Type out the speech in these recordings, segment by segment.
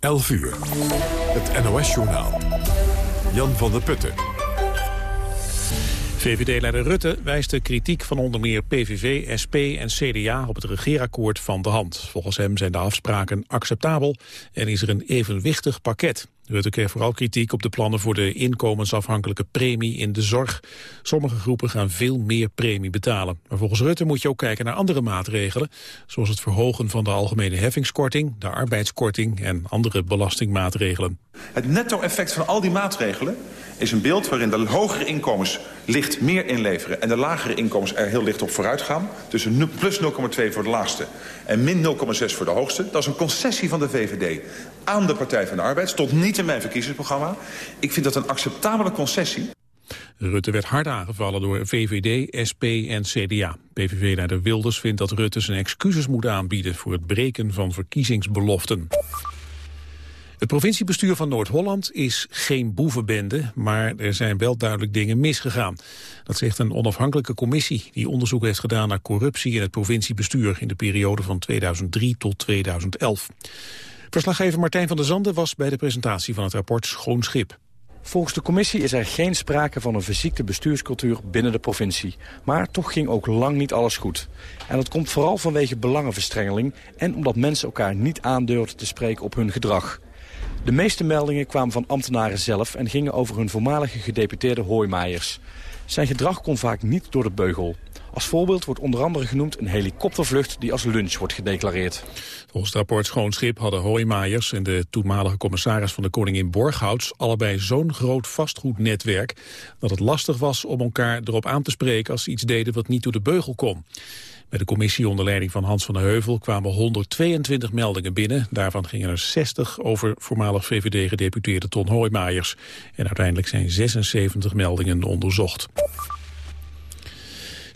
11 uur. Het NOS-journaal. Jan van der Putten. VVD-leider Rutte wijst de kritiek van onder meer PVV, SP en CDA op het regeerakkoord van de hand. Volgens hem zijn de afspraken acceptabel en is er een evenwichtig pakket. Rutte kreeg vooral kritiek op de plannen voor de inkomensafhankelijke premie in de zorg. Sommige groepen gaan veel meer premie betalen. Maar volgens Rutte moet je ook kijken naar andere maatregelen, zoals het verhogen van de algemene heffingskorting, de arbeidskorting en andere belastingmaatregelen. Het netto-effect van al die maatregelen is een beeld waarin de hogere inkomens licht meer inleveren... en de lagere inkomens er heel licht op vooruit gaan. Dus een plus 0,2 voor de laagste en min 0,6 voor de hoogste. Dat is een concessie van de VVD aan de Partij van de Arbeid. Stond niet in mijn verkiezingsprogramma. Ik vind dat een acceptabele concessie. Rutte werd hard aangevallen door VVD, SP en CDA. PVV-leider Wilders vindt dat Rutte zijn excuses moet aanbieden... voor het breken van verkiezingsbeloften. Het provinciebestuur van Noord-Holland is geen boevenbende, maar er zijn wel duidelijk dingen misgegaan. Dat zegt een onafhankelijke commissie die onderzoek heeft gedaan naar corruptie in het provinciebestuur in de periode van 2003 tot 2011. Verslaggever Martijn van der Zanden was bij de presentatie van het rapport Schoon Schip. Volgens de commissie is er geen sprake van een verziekte bestuurscultuur binnen de provincie. Maar toch ging ook lang niet alles goed. En dat komt vooral vanwege belangenverstrengeling... en omdat mensen elkaar niet aandurfden te spreken op hun gedrag. De meeste meldingen kwamen van ambtenaren zelf... en gingen over hun voormalige gedeputeerde Hooimaaiers. Zijn gedrag kon vaak niet door de beugel. Als voorbeeld wordt onder andere genoemd een helikoptervlucht die als lunch wordt gedeclareerd. Volgens het rapport Schoonschip hadden Hooimaaiers en de toenmalige commissaris van de Koningin Borghouts allebei zo'n groot vastgoednetwerk dat het lastig was om elkaar erop aan te spreken als ze iets deden wat niet door de beugel kon. Bij de commissie onder leiding van Hans van der Heuvel kwamen 122 meldingen binnen. Daarvan gingen er 60 over voormalig VVD-gedeputeerde Ton Hooimaaiers. En uiteindelijk zijn 76 meldingen onderzocht.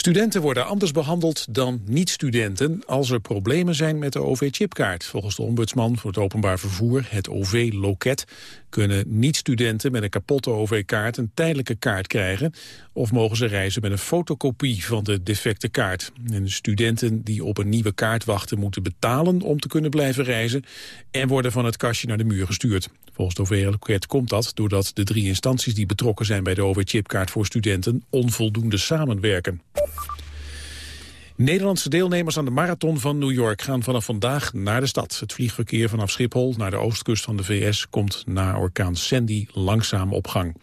Studenten worden anders behandeld dan niet-studenten als er problemen zijn met de OV-chipkaart. Volgens de ombudsman voor het openbaar vervoer, het OV-loket, kunnen niet-studenten met een kapotte OV-kaart een tijdelijke kaart krijgen of mogen ze reizen met een fotocopie van de defecte kaart. En studenten die op een nieuwe kaart wachten moeten betalen om te kunnen blijven reizen en worden van het kastje naar de muur gestuurd. Volgens de OV-loket komt dat doordat de drie instanties die betrokken zijn bij de OV-chipkaart voor studenten onvoldoende samenwerken. Nederlandse deelnemers aan de Marathon van New York gaan vanaf vandaag naar de stad. Het vliegverkeer vanaf Schiphol naar de oostkust van de VS komt na orkaan Sandy langzaam op gang.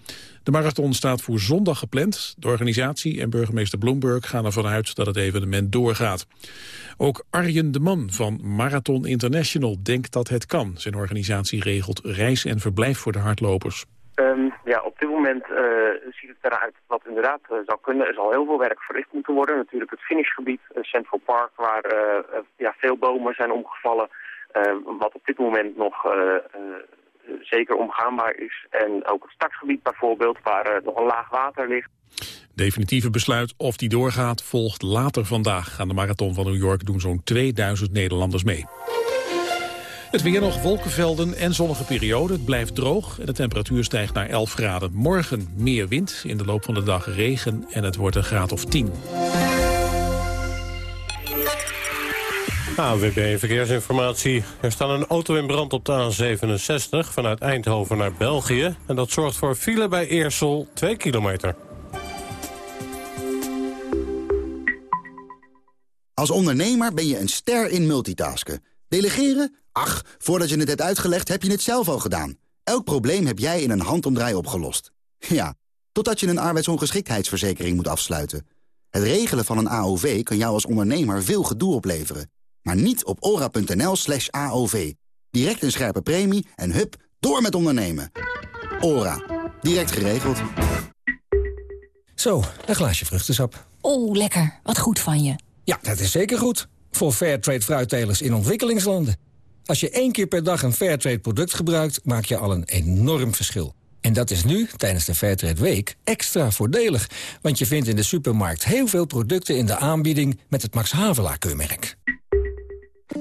De marathon staat voor zondag gepland. De organisatie en burgemeester Bloomberg gaan ervan uit dat het evenement doorgaat. Ook Arjen de Man van Marathon International denkt dat het kan. Zijn organisatie regelt reis en verblijf voor de hardlopers. Um, ja, op dit moment uh, ziet het eruit wat inderdaad uh, zou kunnen. Er zal heel veel werk verricht moeten worden. Natuurlijk het finishgebied, uh, Central Park, waar ja, veel bomen zijn omgevallen. wat op dit moment nog zeker omgaanbaar is. En ook het startgebied bijvoorbeeld, waar nog een laag water ligt. Definitieve besluit of die doorgaat volgt later vandaag. Aan de Marathon van New York doen zo'n 2000 Nederlanders mee. Het weer nog wolkenvelden en zonnige periode. Het blijft droog en de temperatuur stijgt naar 11 graden. Morgen meer wind, in de loop van de dag regen en het wordt een graad of 10. AWB Verkeersinformatie. Er staat een auto in brand op de A67 vanuit Eindhoven naar België. En dat zorgt voor file bij Eersel 2 kilometer. Als ondernemer ben je een ster in multitasken. Delegeren? Ach, voordat je het hebt uitgelegd heb je het zelf al gedaan. Elk probleem heb jij in een handomdraai opgelost. Ja, totdat je een arbeidsongeschiktheidsverzekering moet afsluiten. Het regelen van een AOV kan jou als ondernemer veel gedoe opleveren. Maar niet op ora.nl slash AOV. Direct een scherpe premie en hup, door met ondernemen. Ora. Direct geregeld. Zo, een glaasje vruchtensap. Oeh, lekker. Wat goed van je. Ja, dat is zeker goed. Voor Fairtrade fruittelers in ontwikkelingslanden. Als je één keer per dag een Fairtrade product gebruikt, maak je al een enorm verschil. En dat is nu, tijdens de Fairtrade Week, extra voordelig. Want je vindt in de supermarkt heel veel producten in de aanbieding met het Max Havelaar keurmerk.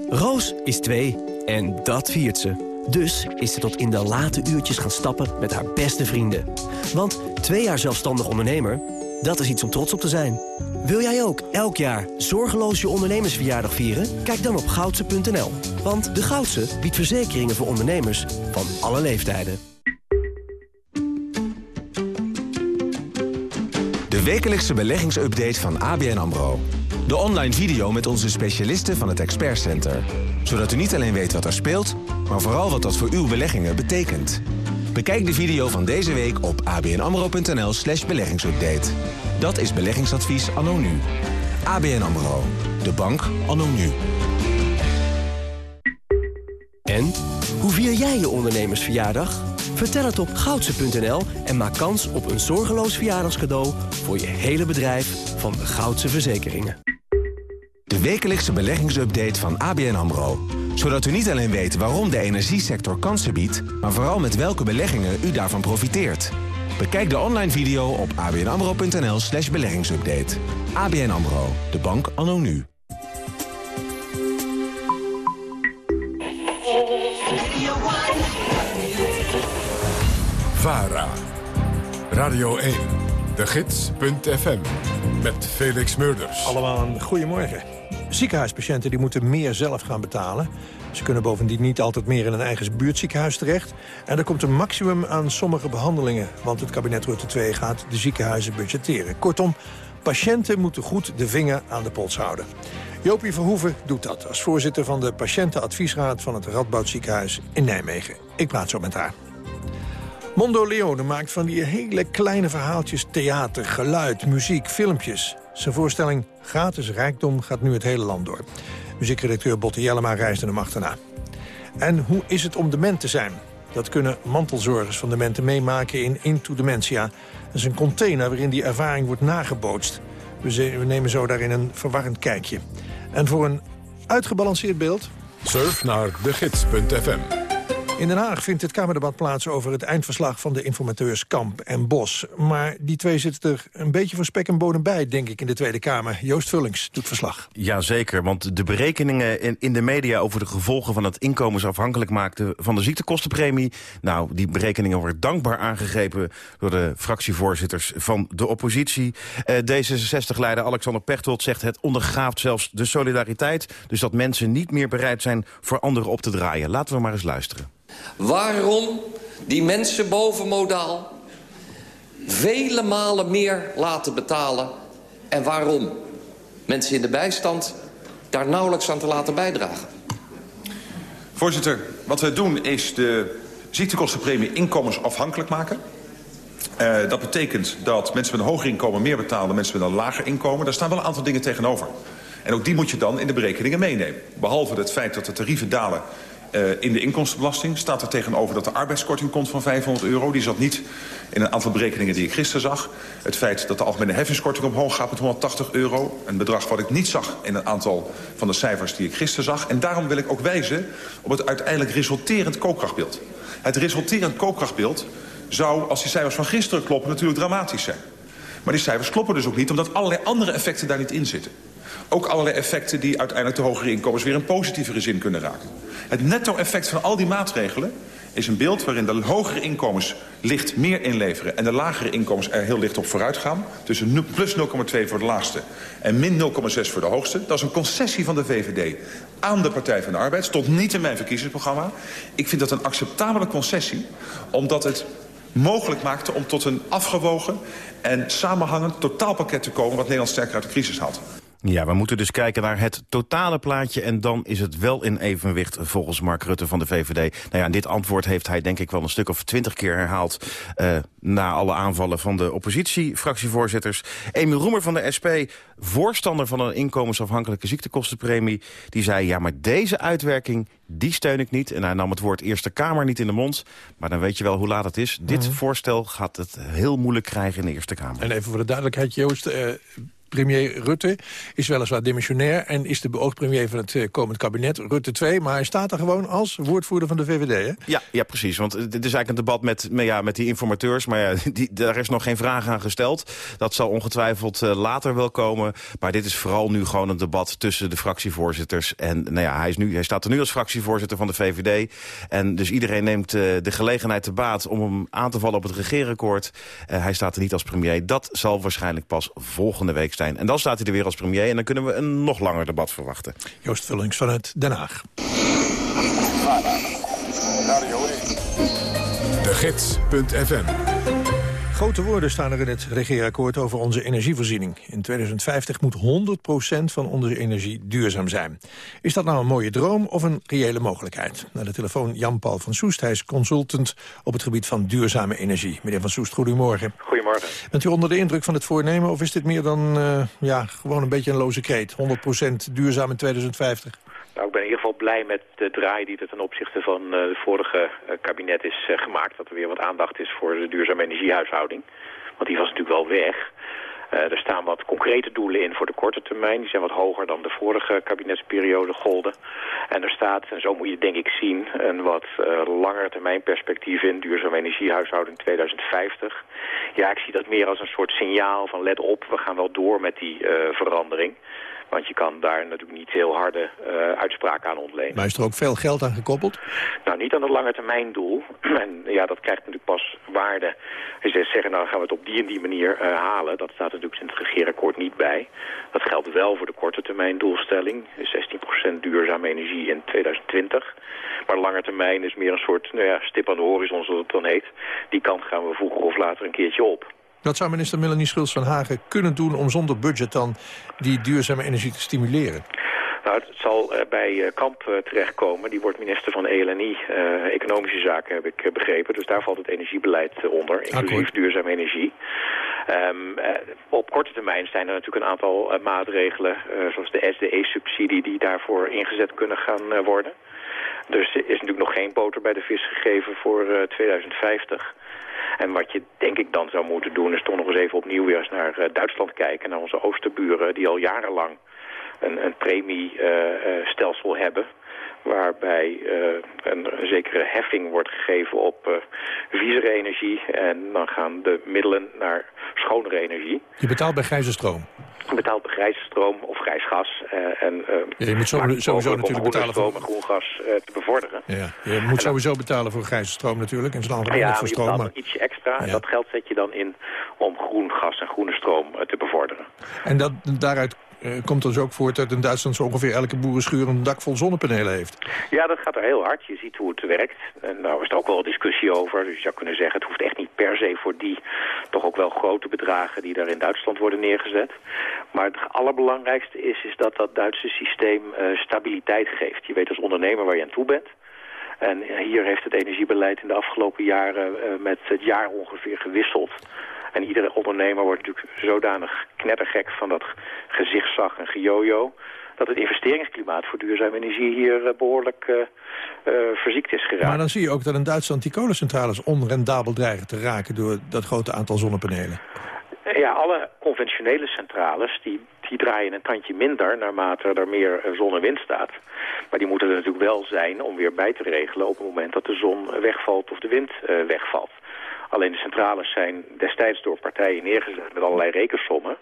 Roos is twee en dat viert ze. Dus is ze tot in de late uurtjes gaan stappen met haar beste vrienden. Want twee jaar zelfstandig ondernemer, dat is iets om trots op te zijn. Wil jij ook elk jaar zorgeloos je ondernemersverjaardag vieren? Kijk dan op goudse.nl. Want De Goudse biedt verzekeringen voor ondernemers van alle leeftijden. De wekelijkse beleggingsupdate van ABN AMRO. De online video met onze specialisten van het Expert Center. Zodat u niet alleen weet wat er speelt, maar vooral wat dat voor uw beleggingen betekent. Bekijk de video van deze week op abnamro.nl slash beleggingsupdate. Dat is beleggingsadvies anno nu. ABN AMRO. De bank anno nu. En? Hoe vier jij je ondernemersverjaardag? Vertel het op goudse.nl en maak kans op een zorgeloos verjaardagscadeau... voor je hele bedrijf van de Goudse Verzekeringen. De wekelijkse beleggingsupdate van ABN AMRO. Zodat u niet alleen weet waarom de energiesector kansen biedt... maar vooral met welke beleggingen u daarvan profiteert. Bekijk de online video op abnamro.nl slash beleggingsupdate. ABN AMRO, de bank anno nu. VARA. Radio 1. De Gids.fm. Met Felix Murders. Allemaal een goedemorgen. Ziekenhuispatiënten die moeten meer zelf gaan betalen. Ze kunnen bovendien niet altijd meer in een eigen buurtziekenhuis terecht. En er komt een maximum aan sommige behandelingen. Want het kabinet Rutte 2 gaat de ziekenhuizen budgetteren. Kortom, patiënten moeten goed de vinger aan de pols houden. Jopie Verhoeven doet dat als voorzitter van de patiëntenadviesraad... van het Radboud Ziekenhuis in Nijmegen. Ik praat zo met haar. Mondo Leone maakt van die hele kleine verhaaltjes theater, geluid, muziek, filmpjes. Zijn voorstelling Gratis Rijkdom gaat nu het hele land door. Muziekredacteur Botte Jellema reisde hem achterna. En hoe is het om dement te zijn? Dat kunnen mantelzorgers van dementen meemaken in Into Dementia. Dat is een container waarin die ervaring wordt nagebootst. We nemen zo daarin een verwarrend kijkje. En voor een uitgebalanceerd beeld... Surf naar degids.fm. In Den Haag vindt het Kamerdebat plaats over het eindverslag van de informateurs Kamp en Bos. Maar die twee zitten er een beetje voor spek en bodem bij, denk ik, in de Tweede Kamer. Joost Vullings doet verslag. Jazeker, want de berekeningen in, de media over de gevolgen van het inkomensafhankelijk maken van de ziektekostenpremie, nou, die berekeningen worden dankbaar aangegrepen door de fractievoorzitters van de oppositie. Uh, D66-leider Alexander Pechtold zegt het ondergraaft zelfs de solidariteit, dus dat mensen niet meer bereid zijn voor anderen op te draaien. Laten we maar eens luisteren. Waarom die mensen bovenmodaal vele malen meer laten betalen... en waarom mensen in de bijstand daar nauwelijks aan te laten bijdragen. Voorzitter, wat wij doen is de ziektekostenpremie inkomensafhankelijk maken. Uh, dat betekent dat mensen met een hoger inkomen meer betalen dan mensen met een lager inkomen. Daar staan wel een aantal dingen tegenover. En ook die moet je dan in de berekeningen meenemen. Behalve het feit dat de tarieven dalen uh, in de inkomstenbelasting staat er tegenover dat de arbeidskorting komt van 500 euro. Die zat niet in een aantal berekeningen die ik gisteren zag. Het feit dat de algemene heffingskorting omhoog gaat met 180 euro. Een bedrag wat ik niet zag in een aantal van de cijfers die ik gisteren zag. En daarom wil ik ook wijzen op het uiteindelijk resulterend koopkrachtbeeld. Het resulterend koopkrachtbeeld zou, als die cijfers van gisteren kloppen, natuurlijk dramatisch zijn. Maar die cijfers kloppen dus ook niet, omdat allerlei andere effecten daar niet in zitten. Ook allerlei effecten die uiteindelijk de hogere inkomens weer een positievere zin kunnen raken. Het netto-effect van al die maatregelen is een beeld waarin de hogere inkomens licht meer inleveren... en de lagere inkomens er heel licht op vooruit gaan. Tussen plus 0,2 voor de laagste en min 0,6 voor de hoogste. Dat is een concessie van de VVD aan de Partij van de Arbeid. Stond niet in mijn verkiezingsprogramma. Ik vind dat een acceptabele concessie, omdat het mogelijk maakte... om tot een afgewogen en samenhangend totaalpakket te komen... wat Nederland sterker uit de crisis haalt. Ja, we moeten dus kijken naar het totale plaatje... en dan is het wel in evenwicht volgens Mark Rutte van de VVD. Nou ja, dit antwoord heeft hij denk ik wel een stuk of twintig keer herhaald... Uh, na alle aanvallen van de oppositiefractievoorzitters. Emiel Roemer van de SP, voorstander van een inkomensafhankelijke ziektekostenpremie... die zei, ja, maar deze uitwerking, die steun ik niet. En hij nam het woord Eerste Kamer niet in de mond. Maar dan weet je wel hoe laat het is. Dit mhm. voorstel gaat het heel moeilijk krijgen in de Eerste Kamer. En even voor de duidelijkheid, Joost... Uh premier Rutte is weliswaar demissionair... en is de beoogd premier van het uh, komend kabinet, Rutte 2. Maar hij staat er gewoon als woordvoerder van de VVD, hè? Ja, ja precies. Want het is eigenlijk een debat met, met, ja, met die informateurs. Maar ja, die, daar is nog geen vraag aan gesteld. Dat zal ongetwijfeld uh, later wel komen. Maar dit is vooral nu gewoon een debat tussen de fractievoorzitters. En nou ja, hij, is nu, hij staat er nu als fractievoorzitter van de VVD. En dus iedereen neemt de gelegenheid te baat om hem aan te vallen op het regeerakkoord. hij staat er niet als premier. Dat zal waarschijnlijk pas volgende week en dan staat hij er weer als premier en dan kunnen we een nog langer debat verwachten. Joost Vullings vanuit Den Haag. De Gids.fm Grote woorden staan er in het regeerakkoord over onze energievoorziening. In 2050 moet 100% van onze energie duurzaam zijn. Is dat nou een mooie droom of een reële mogelijkheid? Naar de telefoon Jan-Paul van Soest. Hij is consultant op het gebied van duurzame energie. Meneer van Soest, goedemorgen. Goedemorgen. Bent u onder de indruk van het voornemen of is dit meer dan uh, ja, gewoon een beetje een loze kreet? 100% duurzaam in 2050? Nou, ik ben in ieder geval blij met de draai die er ten opzichte van het vorige uh, kabinet is uh, gemaakt. Dat er weer wat aandacht is voor de duurzame energiehuishouding. Want die was natuurlijk wel weg. er staan wat concrete doelen in voor de korte termijn. Die zijn wat hoger dan de vorige kabinetsperiode golden. En er staat, en zo moet je denk ik zien, een wat langere termijn perspectief in. Duurzame energiehuishouding 2050. Ja, ik zie dat meer als een soort signaal van let op, we gaan wel door met die verandering. Want je kan daar natuurlijk niet heel harde uh, uitspraken aan ontlenen. Maar is er ook veel geld aan gekoppeld? Nou, niet aan het lange termijn doel. en ja, dat krijgt natuurlijk pas waarde. Als je zeggen, nou gaan we het op die en die manier uh, halen. Dat staat natuurlijk in het regeerakkoord niet bij. Dat geldt wel voor de korte termijn doelstelling. 16% duurzame energie in 2020. Maar lange termijn is meer een soort nou ja, stip aan de horizon, zoals het dan heet. Die kant gaan we vroeger of later een keertje op. Wat zou minister Melanie Schultz van Hagen kunnen doen om zonder budget dan die duurzame energie te stimuleren? Nou, het zal uh, bij uh, Kamp uh, terechtkomen. Die wordt minister van ELNI, Economische Zaken, heb ik begrepen. Dus daar valt het energiebeleid onder, inclusief duurzame energie. Um, op korte termijn zijn er natuurlijk een aantal maatregelen, zoals de SDE-subsidie, die daarvoor ingezet kunnen gaan worden. Dus er is natuurlijk nog geen boter bij de vis gegeven voor 2050. En wat je denk ik dan zou moeten doen is toch nog eens even opnieuw weer eens naar uh, Duitsland kijken. Naar onze oosterburen die al jarenlang een, een premiestelsel uh, hebben waarbij uh, een, zekere heffing wordt gegeven op uh, viezere energie. En dan gaan de middelen naar schonere energie. Je betaalt bij grijze stroom? Je betaalt bij grijze stroom of grijs gas. Uh, en, ja, je moet sowieso, sowieso natuurlijk betalen voor... om groen gas te bevorderen. Ja, je moet sowieso betalen voor grijze stroom natuurlijk. En zijn ja, voor je stroom, maar... ietsje extra. Ja. En dat geld zet je dan in om groen gas en groene stroom te bevorderen. En dat, daaruit uh, komt dus ook voort dat in Duitsland zo ongeveer elke boerenschuur een dak vol zonnepanelen heeft. Ja, dat gaat er heel hard. Je ziet hoe het werkt. En daar is er ook wel discussie over. Dus je zou kunnen zeggen, het hoeft echt niet per se voor die toch ook wel grote bedragen die daar in Duitsland worden neergezet. Maar het allerbelangrijkste is, is dat dat Duitse systeem uh, stabiliteit geeft. Je weet als ondernemer waar je aan toe bent. En hier heeft het energiebeleid in de afgelopen jaren uh, met het jaar ongeveer gewisseld. En iedere ondernemer wordt natuurlijk zodanig knettergek van dat gezichtszag en gejojo dat het investeringsklimaat voor duurzame energie hier uh, behoorlijk uh, uh, verziekt is geraakt. Maar dan zie je ook dat in Duitsland die kolencentrales onrendabel dreigen te raken door dat grote aantal zonnepanelen. Ja, alle conventionele centrales die, die draaien een tandje minder naarmate er meer zon en wind staat. Maar die moeten er natuurlijk wel zijn om weer bij te regelen op het moment dat de zon wegvalt of de wind wegvalt. Alleen de centrales zijn destijds door partijen neergezet met allerlei rekensommen...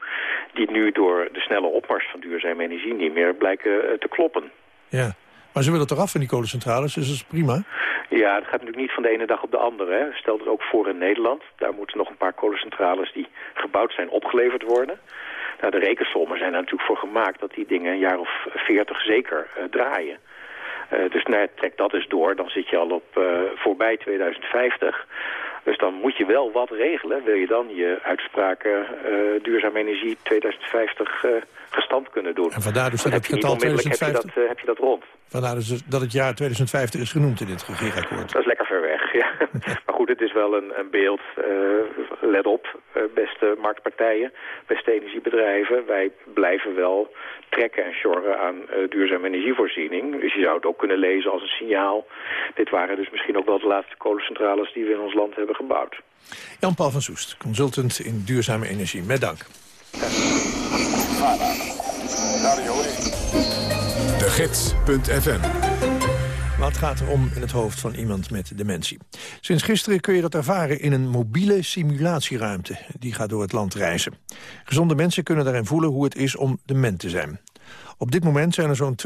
die nu door de snelle opmars van duurzame energie niet meer blijken te kloppen. Ja, maar ze willen toch af van die kolencentrales, dus dat is prima? Ja, dat gaat natuurlijk niet van de ene dag op de andere. Hè. Stel het ook voor in Nederland. Daar moeten nog een paar kolencentrales die gebouwd zijn opgeleverd worden. Nou, de rekensommen zijn er natuurlijk voor gemaakt dat die dingen een jaar of veertig zeker uh, draaien. Uh, dus nou, trek dat eens door, dan zit je al op uh, voorbij 2050. Dus dan moet je wel wat regelen. Wil je dan je uitspraken uh, duurzame energie 2050 uh, gestand kunnen doen. En vandaar dus dat het getal 2050... Heb je, dat, uh, heb je dat rond. Vandaar dus dat het jaar 2050 is genoemd in dit regeerakkoord. Dat is lekker ver weg, ja. maar goed, het is wel een, een beeld. let op, beste marktpartijen, beste energiebedrijven. Wij blijven wel trekken en sjorren aan duurzame energievoorziening. Dus je zou het ook kunnen lezen als een signaal. Dit waren dus misschien ook wel de laatste kolencentrales die we in ons land hebben gebouwd. Jan-Paul van Soest, consultant in duurzame energie. Met dank. De Gids.fm Wat gaat er om in het hoofd van iemand met dementie? Sinds gisteren kun je dat ervaren in een mobiele simulatieruimte. Die gaat door het land reizen. Gezonde mensen kunnen daarin voelen hoe het is om dement te zijn. Op dit moment zijn er zo'n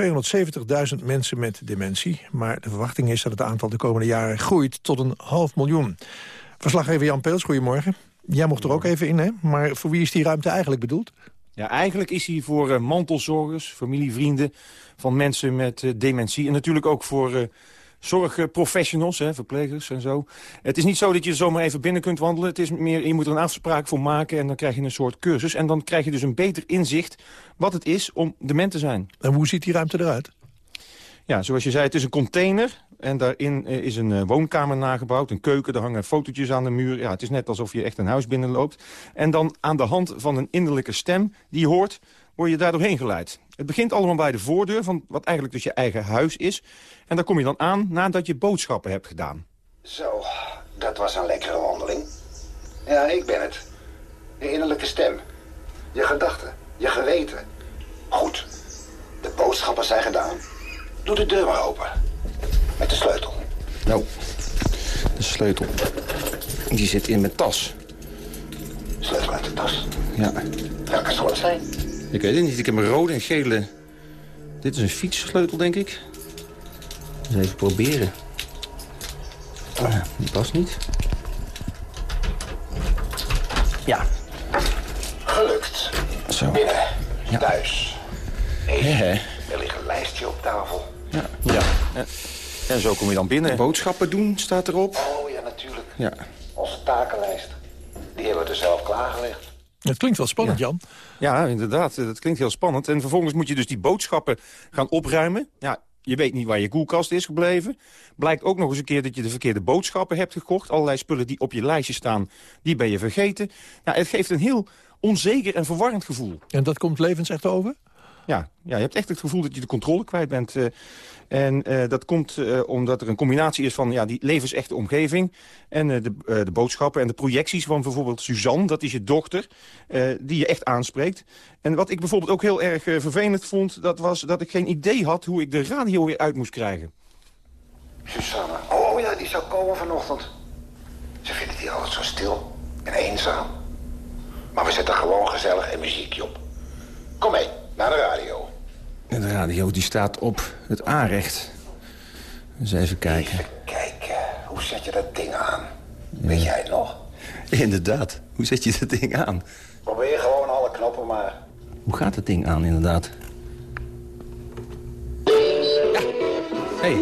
270.000 mensen met dementie. Maar de verwachting is dat het aantal de komende jaren groeit tot een half miljoen. Verslaggever Jan Peels, goedemorgen. Jij mocht er ook even in, hè? Maar voor wie is die ruimte eigenlijk bedoeld? Ja, eigenlijk is hij voor uh, mantelzorgers, familie, vrienden van mensen met uh, dementie. En natuurlijk ook voor uh, zorgprofessionals, hè, verplegers en zo. Het is niet zo dat je zomaar even binnen kunt wandelen. Het is meer, je moet er een afspraak voor maken en dan krijg je een soort cursus. En dan krijg je dus een beter inzicht wat het is om dement te zijn. En hoe ziet die ruimte eruit? Ja, zoals je zei, het is een container. En daarin eh, is een eh, woonkamer nagebouwd, een keuken. Er hangen fotootjes aan de muur. Ja, het is net alsof je echt een huis binnenloopt. En dan aan de hand van een innerlijke stem die hoort... word je daar doorheen geleid. Het begint allemaal bij de voordeur van wat eigenlijk dus je eigen huis is. En daar kom je dan aan nadat je boodschappen hebt gedaan. Zo, dat was een lekkere wandeling. Ja, ik ben het. De innerlijke stem. Je gedachten, je geweten. Goed, de boodschappen zijn gedaan. Doe de deur maar open. Met de sleutel. Nou, de sleutel. Die zit in mijn tas. Sleutel uit de tas. Ja. Welke zal het zijn? Ik weet het niet. Ik heb een rode en gele... Dit is een fietssleutel, denk ik. Eens even proberen. Ah, die past niet. Ja. Gelukt. Zo. Binnen. Ja. Thuis. Hè. er ligt een lijstje op tafel. Ja. ja. En, en zo kom je dan binnen. Boodschappen doen staat erop. Oh ja, natuurlijk. Ja. Onze takenlijst. Die hebben we er zelf klaargelegd. Het klinkt wel spannend, Jan. Ja, inderdaad. Dat klinkt heel spannend. En vervolgens moet je dus die boodschappen gaan opruimen. Ja, je weet niet waar je koelkast is gebleven. Blijkt ook nog eens een keer dat je de verkeerde boodschappen hebt gekocht. Allerlei spullen die op je lijstje staan, die ben je vergeten. Ja, het geeft een heel onzeker en verwarrend gevoel. En dat komt levens echt over? Ja, ja, je hebt echt het gevoel dat je de controle kwijt bent. eh, en eh, dat komt eh, omdat er een combinatie is van ja, die levensechte omgeving... en de, de boodschappen en de projecties van bijvoorbeeld Suzanne... dat is je dochter, die je echt aanspreekt. En wat ik bijvoorbeeld ook heel erg vervelend vond... dat was dat ik geen idee had hoe ik de radio weer uit moest krijgen. Susanne. Oh ja, die zou komen vanochtend. Ze vindt het hier altijd zo stil en eenzaam. Maar we zetten gewoon gezellig een muziekje op. Kom mee, naar de radio. En de radio die staat op het aanrecht. Eens even kijken. Kijken, hoe zet je dat ding aan? Weet jij het nog? Inderdaad. Hoe zet je dat ding aan? Probeer gewoon alle knoppen maar. Hoe gaat het ding aan, inderdaad? Ja. Hey.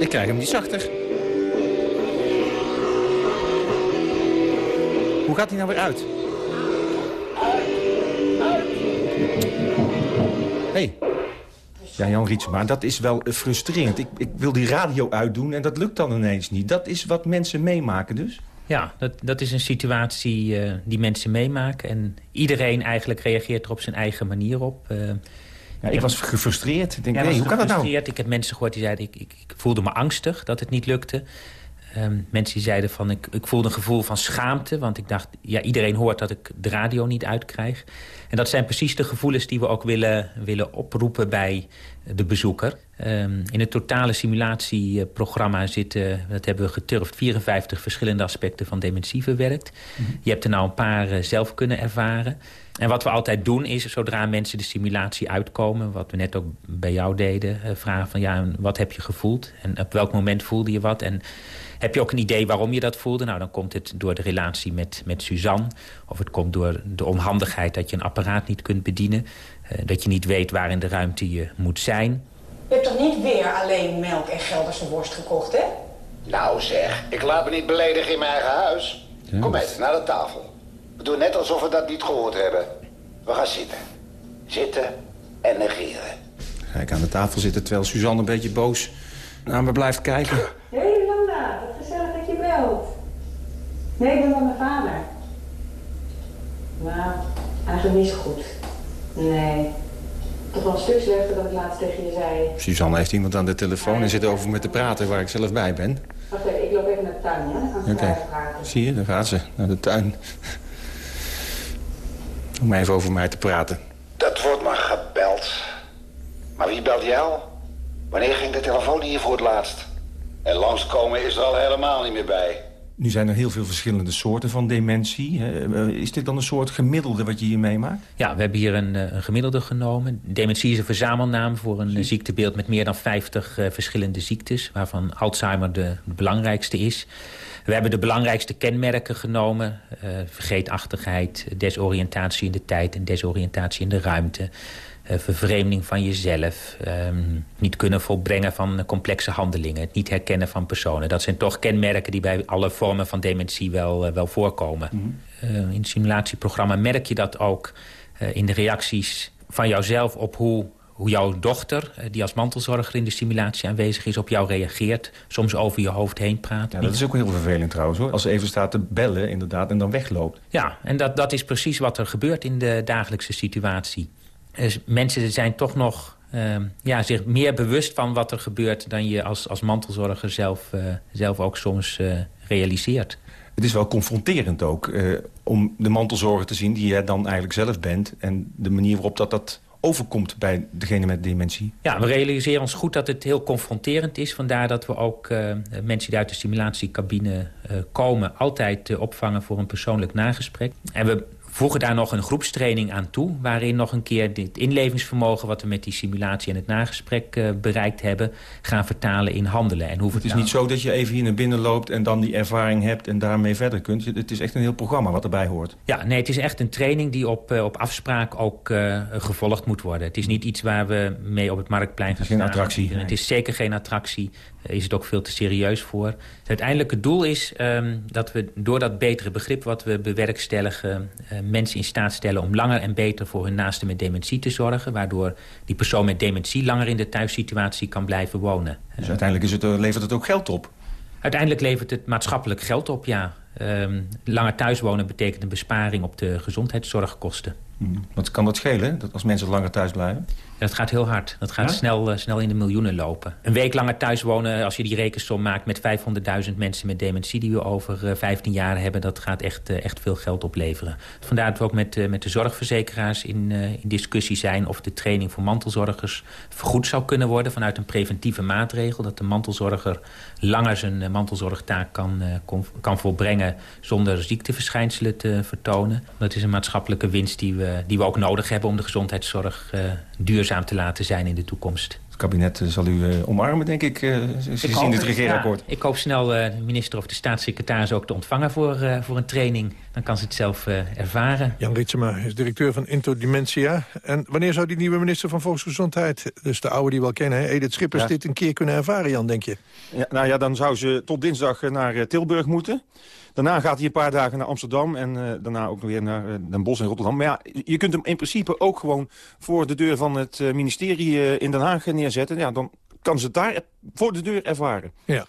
Ik krijg hem niet zachter. Hoe gaat hij nou weer uit? Hey. Ja, Jan Riets, maar dat is wel eh, frustrerend. Ik, ik wil die radio uitdoen en dat lukt dan ineens niet. Dat is wat mensen meemaken dus. Ja, dat, dat is een situatie eh, die mensen meemaken. En iedereen eigenlijk reageert er op zijn eigen manier op. Eh, Ja, ik was gefrustreerd. Ik denk, Ja, nee, hoe kan dat nou? Ik heb mensen gehoord die zeiden... ik, ik, ik voelde me angstig dat het niet lukte. Ehm, mensen die zeiden van... Ik, ik voelde een gevoel van schaamte. Want ik dacht, ja, iedereen hoort dat ik de radio niet uitkrijg. En dat zijn precies de gevoelens die we ook willen, willen oproepen bij de bezoeker. Ehm, in het totale simulatieprogramma zitten, dat hebben we geturfd... 54 verschillende aspecten van dementie verwerkt. Je hebt er nou een paar eh, zelf kunnen ervaren. En wat we altijd doen is, zodra mensen de simulatie uitkomen... wat we net ook bij jou deden, eh, vragen van... ja, wat heb je gevoeld en op welk moment voelde je wat... en heb je ook een idee waarom je dat voelde? Nou, dan komt het door de relatie met, met Suzanne. Of het komt door de onhandigheid dat je een apparaat niet kunt bedienen. eh, dat je niet weet waar in de ruimte je moet zijn. Je hebt toch niet weer alleen melk en Gelderse worst gekocht, hè? Nou zeg, ik laat me niet beledigen in mijn eigen huis. Kom mee, naar de tafel. We doen net alsof we dat niet gehoord hebben. We gaan zitten. Zitten en negeren. Ga ik aan de tafel zitten terwijl Suzanne een beetje boos naar me blijft kijken hey, Landa, wat gezellig dat je belt. Nee, ik ben mijn vader. Nou, eigenlijk niet zo goed. Nee. Toch wel een stuk slechter dan ik laatst tegen je zei. Suzanne heeft iemand aan de telefoon en zit over me te praten waar ik zelf bij ben. Wacht even, ik loop even naar de tuin, we Oké, zie je, dan gaat ze naar de tuin. Om even over mij te praten. Dat wordt maar gebeld. Maar wie belt jou? Wanneer ging de telefoon hier voor het laatst? En langskomen is er al helemaal niet meer bij. Nu zijn er heel veel verschillende soorten van dementie. Eh, is dit dan een soort gemiddelde wat je hier meemaakt? Ja, we hebben hier een, eh, een gemiddelde genomen. Dementie is een verzamelnaam voor een ziektebeeld met meer dan 50 uh, verschillende ziektes... waarvan Alzheimer de belangrijkste is. We hebben de belangrijkste kenmerken genomen. Uh, vergeetachtigheid, desoriëntatie in de tijd en desoriëntatie in de ruimte. Uh, vervreemding van jezelf. Um, niet kunnen volbrengen van complexe handelingen. Het niet herkennen van personen. Dat zijn toch kenmerken die bij alle vormen van dementie wel, uh, wel voorkomen. Mm -hmm. in het simulatieprogramma merk je dat ook in de reacties van jouzelf op hoe hoe jouw dochter, die als mantelzorger in de simulatie aanwezig is... op jou reageert, soms over je hoofd heen praat. Ja, dat is ook heel vervelend trouwens, hoor. Als ze even staat te bellen, inderdaad, en dan wegloopt. Ja, en dat, dat is precies wat er gebeurt in de dagelijkse situatie. Dus mensen zijn toch nog uh, ja, zich meer bewust van wat er gebeurt... dan je als, als mantelzorger zelf, uh, zelf ook soms uh, realiseert. Het is wel confronterend ook om de mantelzorger te zien... die je dan eigenlijk zelf bent... en de manier waarop dat... dat overkomt bij degene met dementie? Ja, we realiseren ons goed dat het heel confronterend is. Vandaar dat we ook mensen die uit de simulatiecabine komen... altijd opvangen voor een persoonlijk nagesprek. En we voegen daar nog een groepstraining aan toe... waarin nog een keer dit inlevingsvermogen... wat we met die simulatie en het nagesprek uh, bereikt hebben... gaan vertalen in handelen. En hoe het is niet zo dat je even hier naar binnen loopt... en dan die ervaring hebt en daarmee verder kunt. Het is echt een heel programma wat erbij hoort. Ja, nee, het is echt een training die op, uh, op afspraak ook uh, gevolgd moet worden. Het is niet iets waar we mee op het marktplein gaan staan. Het is geen attractie. Het is zeker geen attractie. Is het ook veel te serieus voor. Het uiteindelijke doel is um, dat we door dat betere begrip... wat we bewerkstelligen, uh, mensen in staat stellen... om langer en beter voor hun naasten met dementie te zorgen... waardoor die persoon met dementie langer in de thuissituatie kan blijven wonen. Dus uiteindelijk is het, levert het ook geld op? Uiteindelijk levert het maatschappelijk geld op, ja. Um, langer thuiswonen betekent een besparing op de gezondheidszorgkosten. Hmm. Wat kan dat schelen, dat als mensen langer thuis blijven? Dat gaat heel hard. Dat gaat ja? snel, uh, snel in de miljoenen lopen. Een week langer thuis wonen, als je die rekensom maakt... met 500.000 mensen met dementie die we over uh, 15 jaar hebben... dat gaat echt, uh, echt veel geld opleveren. Vandaar dat we ook met, met de zorgverzekeraars in, in discussie zijn... of de training voor mantelzorgers vergoed zou kunnen worden... vanuit een preventieve maatregel. Dat de mantelzorger langer zijn mantelzorgtaak kan, kan volbrengen... zonder ziekteverschijnselen te vertonen. Dat is een maatschappelijke winst die we, die we ook nodig hebben... om de gezondheidszorg duurzaam te laten zijn in de toekomst. Het kabinet zal u uh, omarmen, denk ik, uh, gezien dit regeerakkoord. Ja, ik hoop snel uh, de minister of de staatssecretaris ook te ontvangen voor, voor een training. Dan kan ze het zelf ervaren. Jan Ritsema is directeur van Intodementia. En wanneer zou die nieuwe minister van Volksgezondheid... dus de oude die we wel kennen, Edith Schippers, ja. dit een keer kunnen ervaren, Jan, denk je? Ja, nou ja, dan zou ze tot dinsdag naar Tilburg moeten. Daarna gaat hij een paar dagen naar Amsterdam en uh, daarna ook weer naar uh, Den Bosch en Rotterdam. Maar ja, je kunt hem in principe ook gewoon voor de deur van het uh, ministerie in Den Haag neerzetten. Ja, dan kan ze het daar voor de deur ervaren. Ja,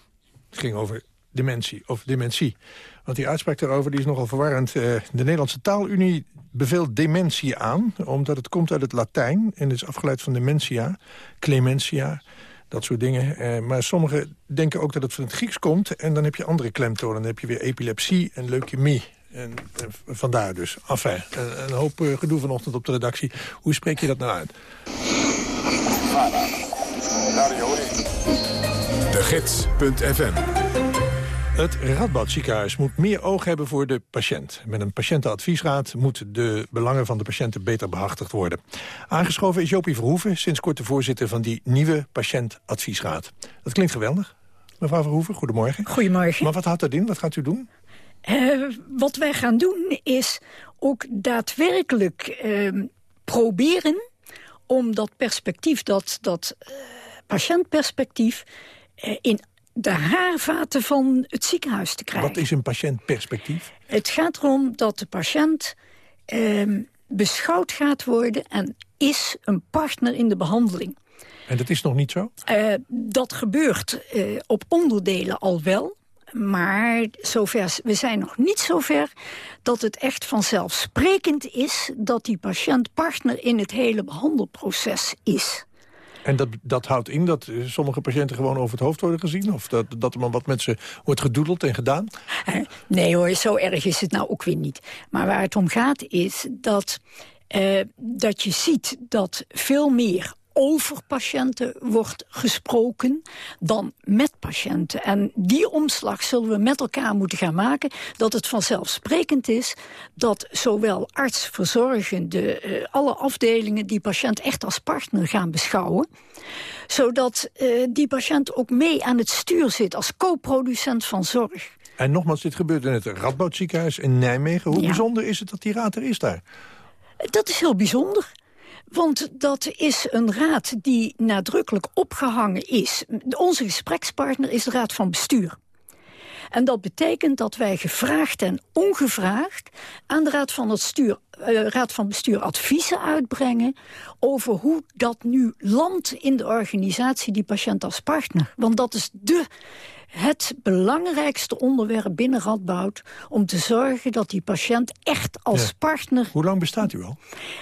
het ging over dementie, of dementie. Want die uitspraak daarover die is nogal verwarrend. de Nederlandse taalunie beveelt dementie aan, omdat het komt uit het Latijn... en is afgeleid van dementia, clementia dat soort dingen. Eh, maar sommigen denken ook dat het van het Grieks komt... en dan heb je andere klemtonen. Dan heb je weer epilepsie en leukemie. En, en vandaar dus. Enfin, een, een hoop gedoe vanochtend op de redactie. Hoe spreek je dat nou uit? De Gids.fm het Radboudziekenhuis moet meer oog hebben voor de patiënt. Met een patiëntenadviesraad moeten de belangen van de patiënten beter behartigd worden. Aangeschoven is Jopie Verhoeven, sinds kort de voorzitter van die nieuwe patiëntadviesraad. Dat klinkt geweldig. Mevrouw Verhoeven, goedemorgen. Goedemorgen. Maar wat houdt dat in? Wat gaat u doen? Uh, wat wij gaan doen is ook daadwerkelijk uh, proberen om dat perspectief, dat, dat uh, patiëntperspectief... in de haarvaten van het ziekenhuis te krijgen. Wat is een patiëntperspectief? Het gaat erom dat de patiënt eh, beschouwd gaat worden... en is een partner in de behandeling. En dat is nog niet zo? Uh, dat gebeurt uh, op onderdelen al wel. Maar zover, we zijn nog niet zover dat het echt vanzelfsprekend is... dat die patiënt partner in het hele behandelproces is. En dat, dat houdt in dat sommige patiënten gewoon over het hoofd worden gezien? Of dat, dat er maar wat met ze wordt gedoedeld en gedaan? Nee hoor, zo erg is het nou ook weer niet. Maar waar het om gaat is dat, uh, dat je ziet dat veel meer over patiënten wordt gesproken dan met patiënten. En die omslag zullen we met elkaar moeten gaan maken... dat het vanzelfsprekend is dat zowel arts, verzorgende... Uh, alle afdelingen die patiënt echt als partner gaan beschouwen zodat uh, die patiënt ook mee aan het stuur zit als co-producent van zorg. En nogmaals, dit gebeurt in het Radboudziekenhuis in Nijmegen. Hoe bijzonder is het dat die raad er is daar? Dat is heel bijzonder. Want dat is een raad die nadrukkelijk opgehangen is. Onze gesprekspartner is de raad van bestuur. En dat betekent dat wij gevraagd en ongevraagd aan de Raad van, het stuur, uh, Raad van Bestuur adviezen uitbrengen over hoe dat nu landt in de organisatie die patiënt als partner. Want dat is de het belangrijkste onderwerp binnen Radboud... om te zorgen dat die patiënt echt als partner... Hoe lang bestaat u al?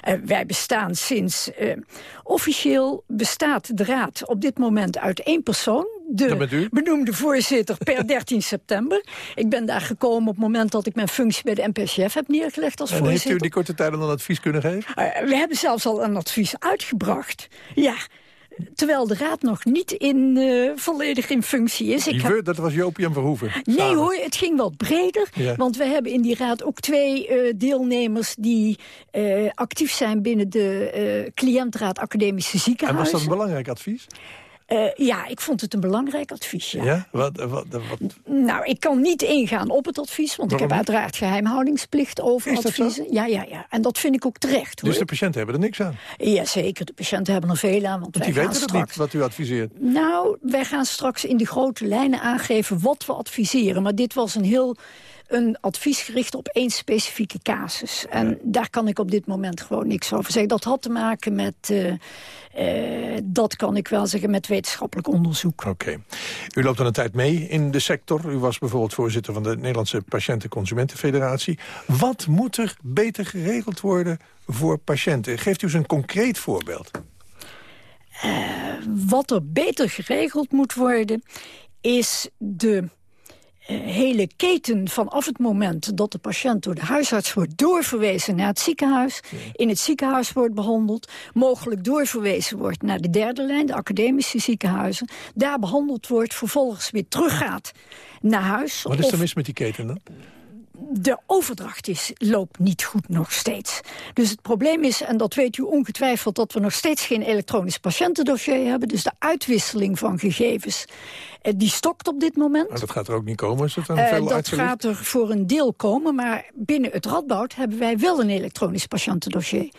Uh, wij bestaan sinds... Uh, officieel bestaat de raad op dit moment uit één persoon de benoemde voorzitter per 13 september. Ik ben daar gekomen op het moment dat ik mijn functie bij de NPCF heb neergelegd als en voorzitter. heeft u die korte tijd dan een advies kunnen geven? Uh, we hebben zelfs al een advies uitgebracht. Ja, terwijl de raad nog niet in, uh, volledig in functie is. Ik heb... Dat was Jopie en Verhoeven. Nee hoor, het ging wat breder. Ja. Want we hebben in die raad ook twee uh, deelnemers... die uh, actief zijn binnen de cliëntraad Academische Ziekenhuizen. En was dat een belangrijk advies? Uh, ja, ik vond het een belangrijk advies. Ja? ja? Wat, wat, wat, Nou, ik kan niet ingaan op het advies, want Waarom? ik heb uiteraard geheimhoudingsplicht over Is adviezen. Ja, ja, ja. En dat vind ik ook terecht. Hoor. Dus de patiënten hebben er niks aan? Jazeker, de patiënten hebben er veel aan. Want, want die weten straks... niet wat u adviseert. Nou, wij gaan straks in de grote lijnen aangeven wat we adviseren. Maar dit was een heel een advies gericht op één specifieke casus. En daar kan ik op dit moment gewoon niks over zeggen. Dat had te maken met, uh, uh, dat kan ik wel zeggen, met wetenschappelijk onderzoek. Oké. Okay. U loopt al een tijd mee in de sector. U was bijvoorbeeld voorzitter van de Nederlandse Patiënten-Consumentenfederatie. Wat moet er beter geregeld worden voor patiënten? Geeft u eens een concreet voorbeeld. Uh, wat er beter geregeld moet worden, is de hele keten vanaf het moment dat de patiënt door de huisarts wordt doorverwezen naar het ziekenhuis, in het ziekenhuis wordt behandeld, mogelijk doorverwezen wordt naar de derde lijn, de academische ziekenhuizen, daar behandeld wordt, vervolgens weer teruggaat naar huis. Wat is er mis met die keten dan? De overdracht is, loopt niet goed nog steeds. Dus het probleem is, en dat weet u ongetwijfeld... dat we nog steeds geen elektronisch patiëntendossier hebben. Dus de uitwisseling van gegevens, eh, die stokt op dit moment. Maar dat gaat er ook niet komen? Is dat, uh, dat gaat er voor een deel komen, maar binnen het Radboud... hebben wij wel een elektronisch patiëntendossier.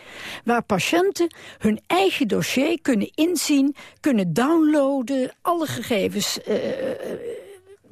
Waar patiënten hun eigen dossier kunnen inzien, kunnen downloaden... alle gegevens... Uh,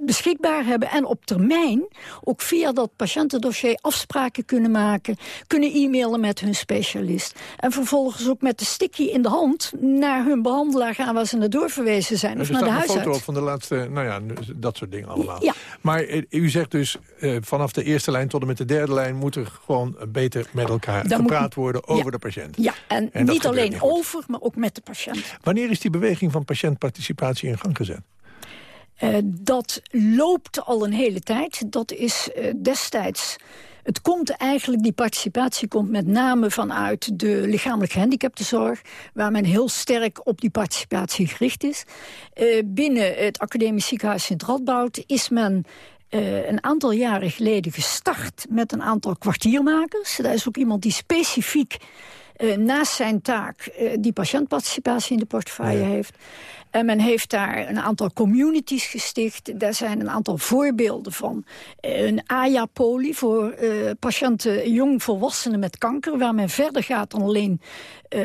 beschikbaar hebben en op termijn ook via dat patiëntendossier afspraken kunnen maken, kunnen e-mailen met hun specialist en vervolgens ook met de sticky in de hand naar hun behandelaar gaan waar ze naar doorverwezen zijn. Er of naar de huisarts. een foto op van de laatste, nou ja, dat soort dingen allemaal. Ja. Maar u zegt dus, uh, vanaf de eerste lijn tot en met de derde lijn moet er gewoon beter met elkaar Dan gepraat moet, worden over ja. de patiënt. Ja, en, en niet alleen niet over, maar ook met de patiënt. Wanneer is die beweging van patiëntparticipatie in gang gezet? Uh, dat loopt al een hele tijd. Dat is uh, destijds... Het komt eigenlijk, die participatie komt met name vanuit de lichamelijk gehandicaptenzorg... waar men heel sterk op die participatie gericht is. Uh, binnen het Academisch Ziekenhuis Sint-Radboud is men... Een aantal jaren geleden gestart met een aantal kwartiermakers. Daar is ook iemand die specifiek uh, naast zijn taak uh, die patiëntparticipatie in de portefeuille ja. heeft. En men heeft daar een aantal communities gesticht. Daar zijn een aantal voorbeelden van. Een AJA-poli voor uh, patiënten, jongvolwassenen met kanker... waar men verder gaat dan alleen uh,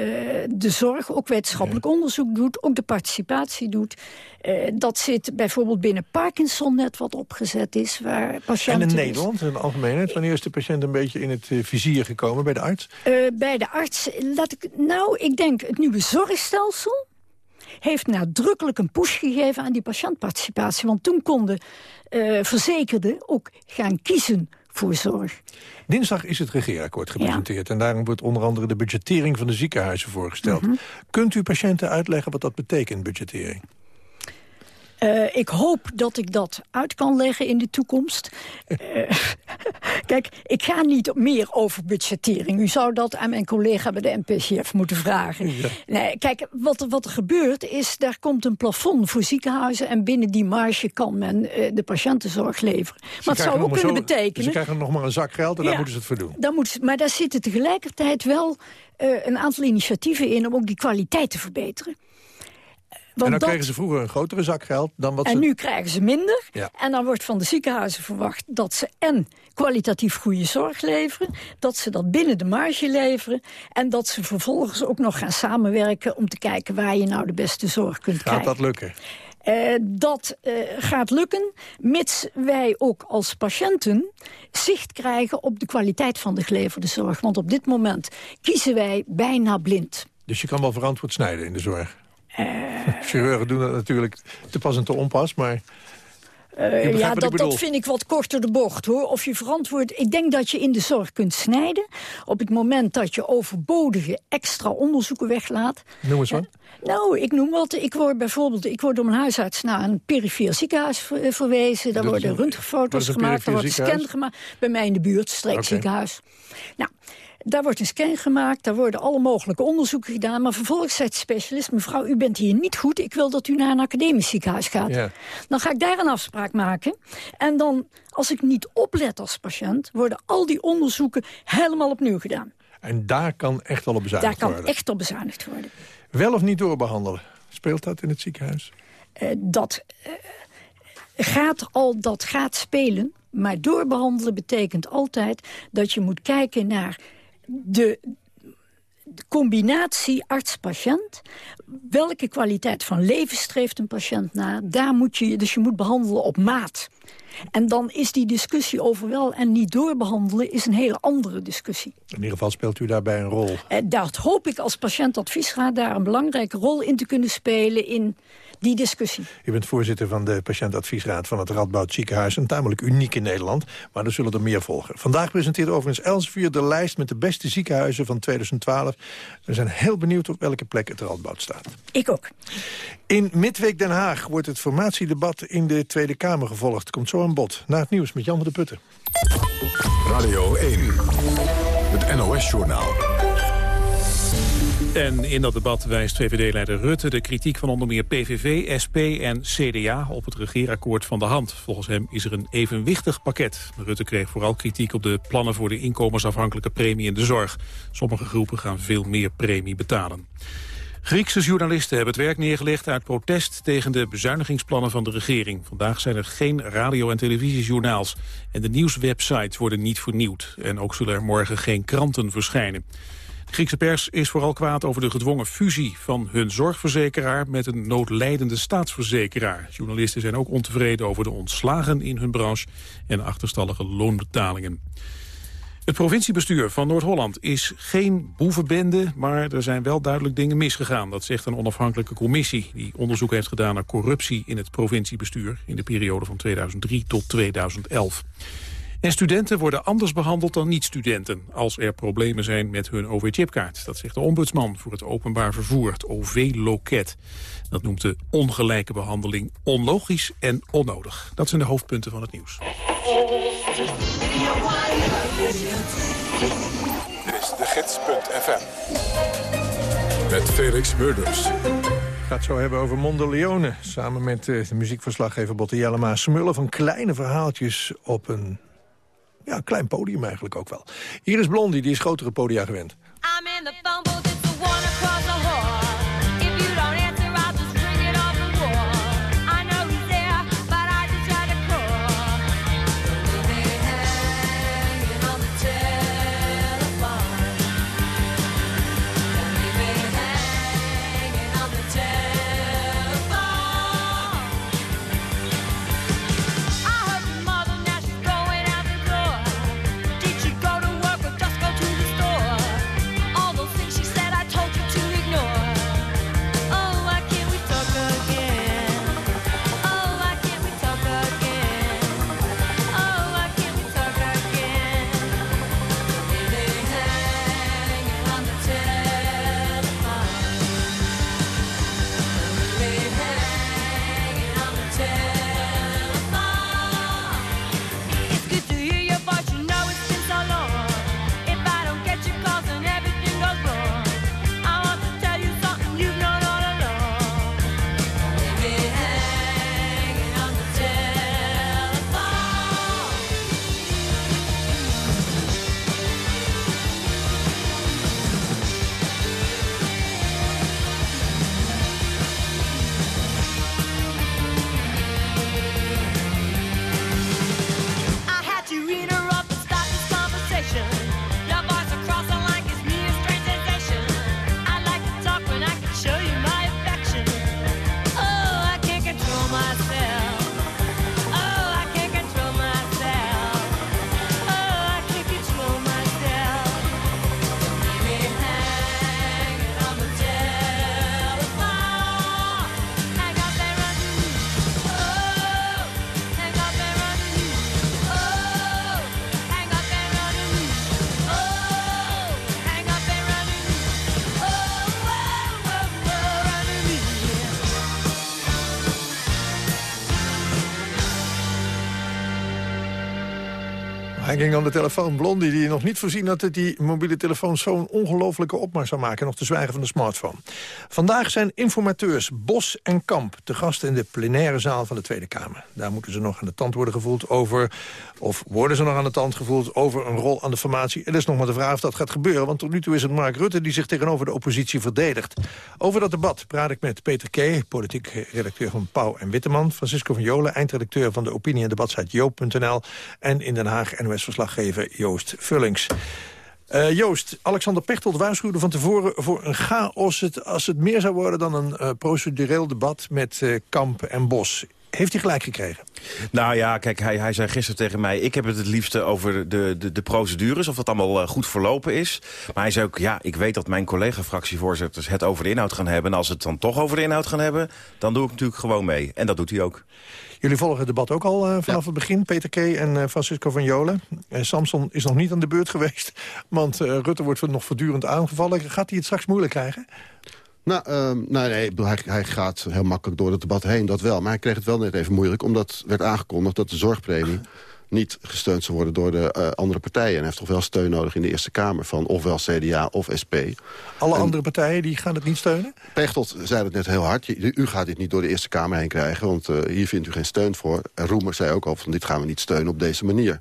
de zorg, ook wetenschappelijk onderzoek doet... ook de participatie doet. Uh, dat zit bijvoorbeeld binnen Parkinson net wat opgezet is. Waar patiënten en in Nederland, in het algemeenheid? Wanneer is de patiënt een beetje in het vizier gekomen bij de arts? bij de arts, laat ik, nou, ik denk het nieuwe zorgstelsel heeft nadrukkelijk een push gegeven aan die patiëntparticipatie. Want toen konden verzekerden ook gaan kiezen voor zorg. Dinsdag is het regeerakkoord gepresenteerd... Ja. en daarom wordt onder andere de budgettering van de ziekenhuizen voorgesteld. Mm -hmm. Kunt u patiënten uitleggen wat dat betekent, budgettering? Uh, ik hoop dat ik dat uit kan leggen in de toekomst. Uh, kijk, ik ga niet meer over budgettering. U zou dat aan mijn collega bij de NPCF moeten vragen. Ja. Nee, kijk, wat, wat er gebeurt is, daar komt een plafond voor ziekenhuizen... en binnen die marge kan men uh, de patiëntenzorg leveren. maar het zou ook kunnen zo, betekenen... Ze krijgen nog maar een zak geld en ja, daar moeten ze het voor doen. Daar moeten ze, maar daar zitten tegelijkertijd wel een aantal initiatieven in... om ook die kwaliteit te verbeteren. En dan dat... kregen ze vroeger een grotere zak geld dan wat en ze... En nu krijgen ze minder. Ja. En dan wordt van de ziekenhuizen verwacht dat ze en kwalitatief goede zorg leveren... dat ze dat binnen de marge leveren... en dat ze vervolgens ook nog gaan samenwerken... om te kijken waar je nou de beste zorg kunt Gaat krijgen. dat lukken? Uh, dat uh, gaat lukken, mits wij ook als patiënten zicht krijgen op de kwaliteit van de geleverde zorg. Want op dit moment kiezen wij bijna blind. Dus je kan wel verantwoord snijden in de zorg? Uh, Chirurgen doen dat natuurlijk te pas en te onpas, maar... Uh, ja, dat, dat vind ik wat korter de bocht, hoor. Of je verantwoord... Ik denk dat je in de zorg kunt snijden... op het moment dat je overbodige extra onderzoeken weglaat. Noem eens wat. Uh, nou, ik noem wat. Ik word bijvoorbeeld ik word door mijn huisarts naar een perifeer ziekenhuis ver, verwezen. Daar worden röntgenfoto's gemaakt, daar wordt scan gemaakt. Bij mij in de buurt, streekziekenhuis. Okay. Nou, daar wordt een scan gemaakt, daar worden alle mogelijke onderzoeken gedaan. Maar vervolgens zegt de specialist, mevrouw, u bent hier niet goed. Ik wil dat u naar een academisch ziekenhuis gaat. Ja. Dan ga ik daar een afspraak maken. En dan, als ik niet oplet als patiënt... worden al die onderzoeken helemaal opnieuw gedaan. En daar kan echt wel op bezuinigd worden? Daar kan worden. echt op bezuinigd worden. Wel of niet doorbehandelen? Speelt dat in het ziekenhuis? Uh, dat, uh, gaat al, dat gaat spelen. Maar doorbehandelen betekent altijd dat je moet kijken naar de, combinatie arts-patiënt. Welke kwaliteit van leven streeft een patiënt na? Daar moet je, dus je moet behandelen op maat. En dan is die discussie over wel en niet doorbehandelen... is een hele andere discussie. In ieder geval speelt u daarbij een rol. Eh, daar hoop ik als patiëntadviesraad daar een belangrijke rol in te kunnen spelen... in die discussie. U bent voorzitter van de patiëntadviesraad van het Radboud Ziekenhuis. Een tamelijk uniek in Nederland, maar er zullen er meer volgen. Vandaag presenteert overigens Elsevier de lijst met de beste ziekenhuizen van 2012. We zijn heel benieuwd op welke plek het Radboud staat. Ik ook. In Midweek Den Haag wordt het formatiedebat in de Tweede Kamer gevolgd. Komt zo aan bod. Na het nieuws met Jan van de Putten. Radio 1, het NOS-journaal. En in dat debat wijst VVD-leider Rutte de kritiek van onder meer PVV, SP en CDA op het regeerakkoord van de hand. Volgens hem is er een evenwichtig pakket. Rutte kreeg vooral kritiek op de plannen voor de inkomensafhankelijke premie in de zorg. Sommige groepen gaan veel meer premie betalen. Griekse journalisten hebben het werk neergelegd uit protest tegen de bezuinigingsplannen van de regering. Vandaag zijn er geen radio- en televisiejournaals en de nieuwswebsites worden niet vernieuwd. En ook zullen er morgen geen kranten verschijnen. Griekse pers is vooral kwaad over de gedwongen fusie van hun zorgverzekeraar met een noodlijdende staatsverzekeraar. Journalisten zijn ook ontevreden over de ontslagen in hun branche en achterstallige loonbetalingen. Het provinciebestuur van Noord-Holland is geen boevenbende, maar er zijn wel duidelijk dingen misgegaan. Dat zegt een onafhankelijke commissie die onderzoek heeft gedaan naar corruptie in het provinciebestuur in de periode van 2003 tot 2011. En studenten worden anders behandeld dan niet-studenten... als er problemen zijn met hun OV-chipkaart. Dat zegt de ombudsman voor het openbaar vervoer, het OV-loket. Dat noemt de ongelijke behandeling onlogisch en onnodig. Dat zijn de hoofdpunten van het nieuws. Dit is de gids.fm. Met Felix Murders. Ik ga het zo hebben over Mondeleone. Samen met uh, de muziekverslaggever Botte Jellema. Smullen van kleine verhaaltjes op een ja, klein podium eigenlijk ook wel. Hier is Blondie, die is grotere podia gewend. Hij ging aan de telefoon. Blondie, die nog niet voorzien had dat die mobiele telefoon zo'n ongelofelijke opmars zou maken. Nog te zwijgen van de smartphone. Vandaag zijn informateurs Bos en Kamp te gast in de plenaire zaal van de Tweede Kamer. Daar moeten ze nog aan de tand worden gevoeld over, of worden ze nog aan de tand gevoeld over een rol aan de formatie. Het is nog maar de vraag of dat gaat gebeuren, want tot nu toe is het Mark Rutte die zich tegenover de oppositie verdedigt. Over dat debat praat ik met Peter K., politiek redacteur van Pauw en Witteman, Francisco van Jolen, eindredacteur van de opinie- en debatsite joop.nl en in Den Haag NOS-verslaggever Joost Vullings. Eh, Joost, Alexander Pechtold waarschuwde van tevoren voor een chaos... Het, als het meer zou worden dan een eh, procedureel debat met eh, Kamp en Bos. Heeft hij gelijk gekregen? Nou ja, kijk, hij, hij zei gisteren tegen mij... ik heb het het liefste over de, de, de procedures, of dat allemaal goed verlopen is. Maar hij zei ook, ja, ik weet dat mijn collega-fractievoorzitters... het over de inhoud gaan hebben. En als het dan toch over de inhoud gaan hebben... dan doe ik natuurlijk gewoon mee. En dat doet hij ook. Jullie volgen het debat ook al eh, vanaf het begin, Peter K. en eh, Francisco van Jolen. Eh, Samson is nog niet aan de beurt geweest, want Rutte wordt nog voortdurend aangevallen. Gaat hij het straks moeilijk krijgen? Nou, ehm, nou nee, hij, hij gaat heel makkelijk door het debat heen, dat wel. Maar hij kreeg het wel net even moeilijk, omdat werd aangekondigd dat de zorgpremie niet gesteund zou worden door de eh, andere partijen. En hij heeft toch wel steun nodig in de Eerste Kamer van ofwel CDA of SP. Alle andere partijen die gaan het niet steunen? Pechtold zei het net heel hard. U gaat dit niet door de Eerste Kamer heen krijgen, want eh, hier vindt u geen steun voor. En Roemer zei ook al van dit gaan we niet steunen op deze manier.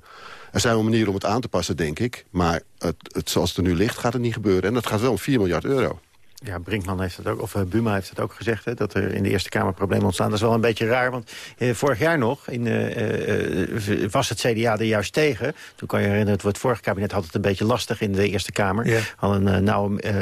Er zijn wel manieren om het aan te passen, denk ik. Maar het, het, zoals het er nu ligt, gaat het niet gebeuren. En dat gaat wel om 4 miljard euro. Ja, Brinkman heeft het ook, of eh, Buma heeft het ook gezegd... Hè, dat er in de Eerste Kamer problemen ontstaan. Dat is wel een beetje raar, want eh, vorig jaar nog in, eh, eh, was het CDA er juist tegen. Toen kan je herinneren, het, het vorige kabinet had het een beetje lastig in de Eerste Kamer. Ja. Had een, eh, nou, eh,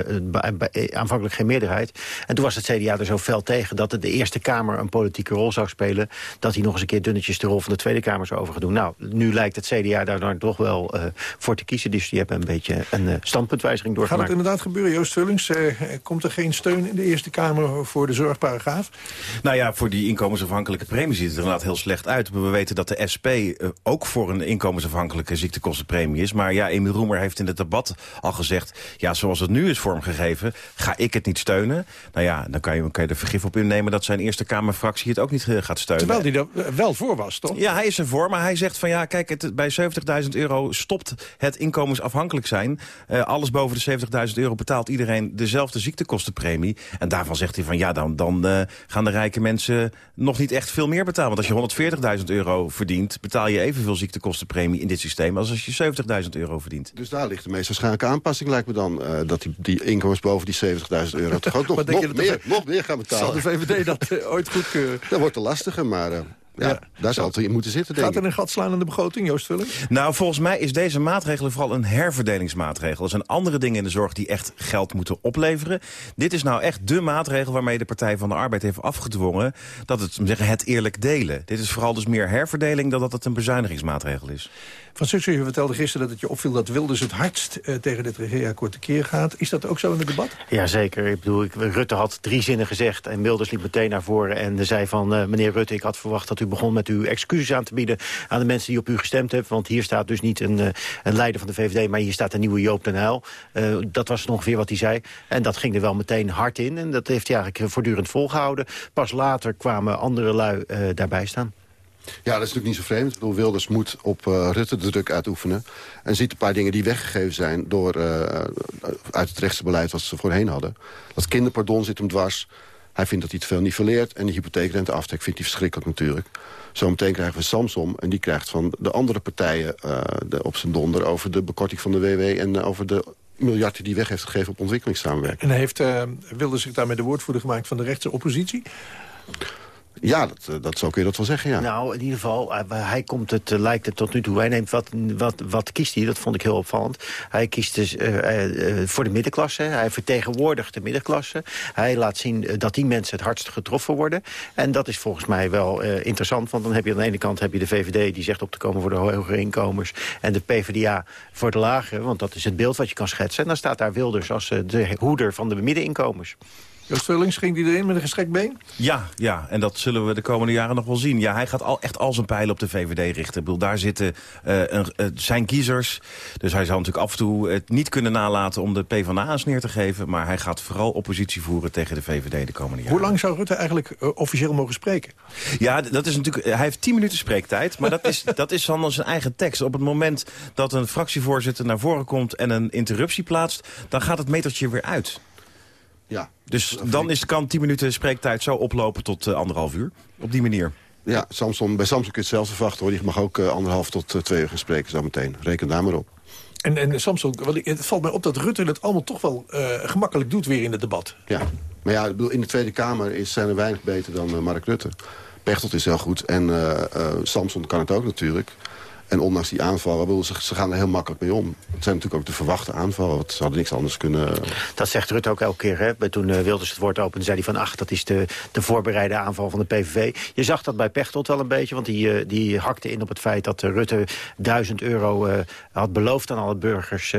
eh, aanvankelijk geen meerderheid. En toen was het CDA er zo fel tegen dat de Eerste Kamer een politieke rol zou spelen. Dat hij nog eens een keer dunnetjes de rol van de Tweede Kamer zou over gaan doen. Nou, nu lijkt het CDA daar dan toch wel eh, voor te kiezen. Dus die hebben een beetje een eh, standpuntwijziging Gaat doorgemaakt. het inderdaad gebeuren, Joost Vullings? Eh, komt er geen steun in de Eerste Kamer voor de zorgparagraaf? Nou ja, voor die inkomensafhankelijke premie ziet het er inderdaad heel slecht uit. We weten dat de SP eh, ook voor een inkomensafhankelijke ziektekostenpremie is. Maar ja, Emiel Roemer heeft in het debat al gezegd... ja, zoals het nu is vormgegeven, ga ik het niet steunen. Nou ja, dan kan je, kan je er vergif op innemen dat zijn Eerste Kamerfractie het ook niet eh, gaat steunen. Terwijl hij er wel voor was, toch? Ja, hij is ervoor, maar hij zegt van ja, kijk, het, bij 70.000 euro stopt het inkomensafhankelijk zijn. Eh, alles boven de 70.000 euro betaalt iedereen dezelfde ziektekostenpremie. En daarvan zegt hij van ja, dan, dan eh, gaan de rijke mensen nog niet echt veel meer betalen. Want als je 140.000 euro verdient, betaal je evenveel ziektekostenpremie in dit systeem als als je 70.000 euro verdient. Dus daar ligt de meest waarschijnlijke aanpassing, lijkt me dan. eh, dat die, die inkomens boven die 70.000 euro toch ook nog, meer, nog meer gaan betalen. Zal de VVD dat eh, ooit goedkeuren? Dat wordt te lastiger, maar ja, daar zal het in moeten zitten, denk Gaat er een gat slaan in de begroting, Joost Vullings? Nou, volgens mij is deze maatregel vooral een herverdelingsmaatregel. Er zijn andere dingen in de zorg die echt geld moeten opleveren. Dit is nou echt de maatregel waarmee de Partij van de Arbeid heeft afgedwongen... dat het, om te zeggen, het eerlijk delen. Dit is vooral dus meer herverdeling dan dat het een bezuinigingsmaatregel is. Francisco, je vertelde gisteren dat het je opviel dat Wilders het hardst eh, tegen dit regeerakkoord tekeer gaat. Is dat ook zo in het debat? Jazeker. Ik bedoel, ik, Rutte had drie zinnen gezegd en Wilders liep meteen naar voren en zei van... eh, meneer Rutte, ik had verwacht dat u begon met uw excuses aan te bieden... aan de mensen die op u gestemd hebben. Want hier staat dus niet een, eh, een leider van de VVD, maar hier staat een nieuwe Joop den Uyl. Dat was ongeveer wat hij zei. En dat ging er wel meteen hard in en dat heeft hij eigenlijk voortdurend volgehouden. Pas later kwamen andere lui daarbij staan. Ja, dat is natuurlijk niet zo vreemd. Ik bedoel, Wilders moet op eh, Rutte de druk uitoefenen. En ziet een paar dingen die weggegeven zijn... Door, eh, uit het rechtse beleid wat ze voorheen hadden. Dat kinderpardon zit hem dwars. Hij vindt dat hij te veel niveleert. En de hypotheekrenteaftrek vindt hij verschrikkelijk natuurlijk. Zometeen krijgen we Samsom. En die krijgt van de andere partijen eh, de, op zijn donder... over de bekorting van de WW en over de miljard die weg heeft gegeven op ontwikkelingssamenwerking. En heeft Wilders zich daarmee de woordvoerder gemaakt van de rechtse oppositie? Ja, dat, eh, dat zo kun je dat wel zeggen, ja. Nou, in ieder geval, hij, hij komt het, eh, lijkt het tot nu toe. Hij neemt wat, wat, wat kiest hij, dat vond ik heel opvallend. Hij kiest dus eh, eh, eh, voor de middenklasse. Hij vertegenwoordigt de middenklasse. Hij laat zien eh, dat die mensen het hardst getroffen worden. En dat is volgens mij wel eh, interessant. Want dan heb je aan de ene kant heb je de VVD... die zegt op te komen voor de hogere inkomens. En de PvdA voor de lagere. Want dat is het beeld wat je kan schetsen. En dan staat daar Wilders als eh, de hoeder van de middeninkomens. Joost Vullings, ging die erin met een gestrekt been? Ja, ja, en dat zullen we de komende jaren nog wel zien. Ja, hij gaat al, echt al zijn pijlen op de VVD richten. Ik bedoel, daar zitten eh, een, eh, zijn kiezers. Dus hij zal natuurlijk af en toe het niet kunnen nalaten om de PvdA een sneer te geven. Maar hij gaat vooral oppositie voeren tegen de VVD de komende jaren. Hoe lang zou Rutte eigenlijk eh, officieel mogen spreken? Ja, dat is natuurlijk, hij heeft 10 minuten spreektijd, maar dat is, dat is dan zijn eigen tekst. Op het moment dat een fractievoorzitter naar voren komt en een interruptie plaatst, dan gaat het metertje weer uit. Ja. Dus dan is, kan 10 minuten spreektijd zo oplopen tot eh, anderhalf uur. Op die manier. Ja, Samson, bij Samson kun je hetzelfde verwachten hoor. Die mag ook eh, anderhalf tot eh, twee uur gaan spreken zo meteen. Reken daar maar op. En, en Samson, wel, het valt mij op dat Rutte het allemaal toch wel eh, gemakkelijk doet weer in het debat. Ja, maar ja, ik bedoel, in de Tweede Kamer is, zijn er weinig beter dan Mark Rutte. Pechtold is heel goed en eh, eh, Samson kan het ook natuurlijk. En ondanks die aanvallen, bedoel, ze, ze gaan er heel makkelijk mee om. Het zijn natuurlijk ook de verwachte aanvallen, want ze hadden niks anders kunnen... Dat zegt Rutte ook elke keer. Hè? Toen eh, Wilders het woord opende, zei hij van... ach, dat is de, de voorbereide aanval van de PVV. Je zag dat bij Pechtold wel een beetje, want die, eh, die hakte in op het feit... dat eh, Rutte 1000 euro had beloofd aan alle burgers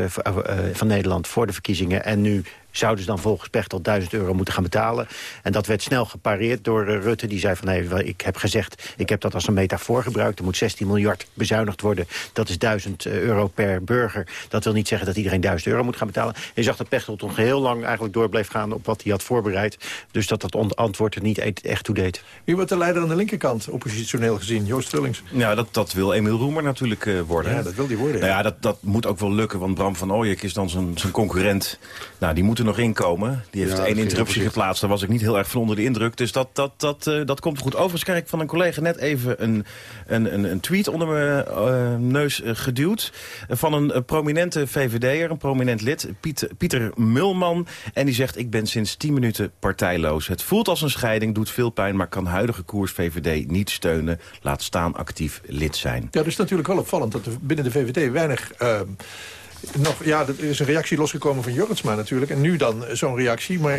van Nederland... voor de verkiezingen. En nu zouden ze dan volgens Pechtold 1000 euro moeten gaan betalen. En dat werd snel gepareerd door eh, Rutte. Die zei van, nee, wel, ik heb gezegd, ik heb dat als een metafoor gebruikt. Er moet 16 miljard bezuinigd worden. Dat is 1000 euro per burger. Dat wil niet zeggen dat iedereen 1000 euro moet gaan betalen. Je zag dat Pechtold nog heel lang eigenlijk door bleef gaan... op wat hij had voorbereid. Dus dat dat antwoord er niet e- echt toe deed. Wie wordt de leider aan de linkerkant, oppositioneel gezien? Joost Vullings. Ja, dat, dat wil Emiel Roemer natuurlijk eh, worden. Ja, dat wil hij worden. Nou ja, dat, dat moet ook wel lukken, want Bram van Ooyek is dan zijn, concurrent. Nou, die moet er nog inkomen. Die heeft Ja, één interruptie geplaatst. Daar was ik niet heel erg van onder de indruk. Dus dat, dat, dat, eh, dat komt goed. Overigens krijg ik van een collega net even een, een, een, een tweet onder mijn eh, neus eh, geduwd. Van een prominente VVD'er, een prominent lid, Piet, Pieter Mulman. En die zegt, ik ben sinds 10 minuten partijloos. Het voelt als een scheiding, doet veel pijn... maar kan huidige koers VVD niet steunen. Laat staan actief lid zijn. Ja, dat is natuurlijk wel opvallend dat er binnen de VVD weinig... nog, ja, er is een reactie losgekomen van Jorritsma natuurlijk. En nu dan eh, zo'n reactie. Maar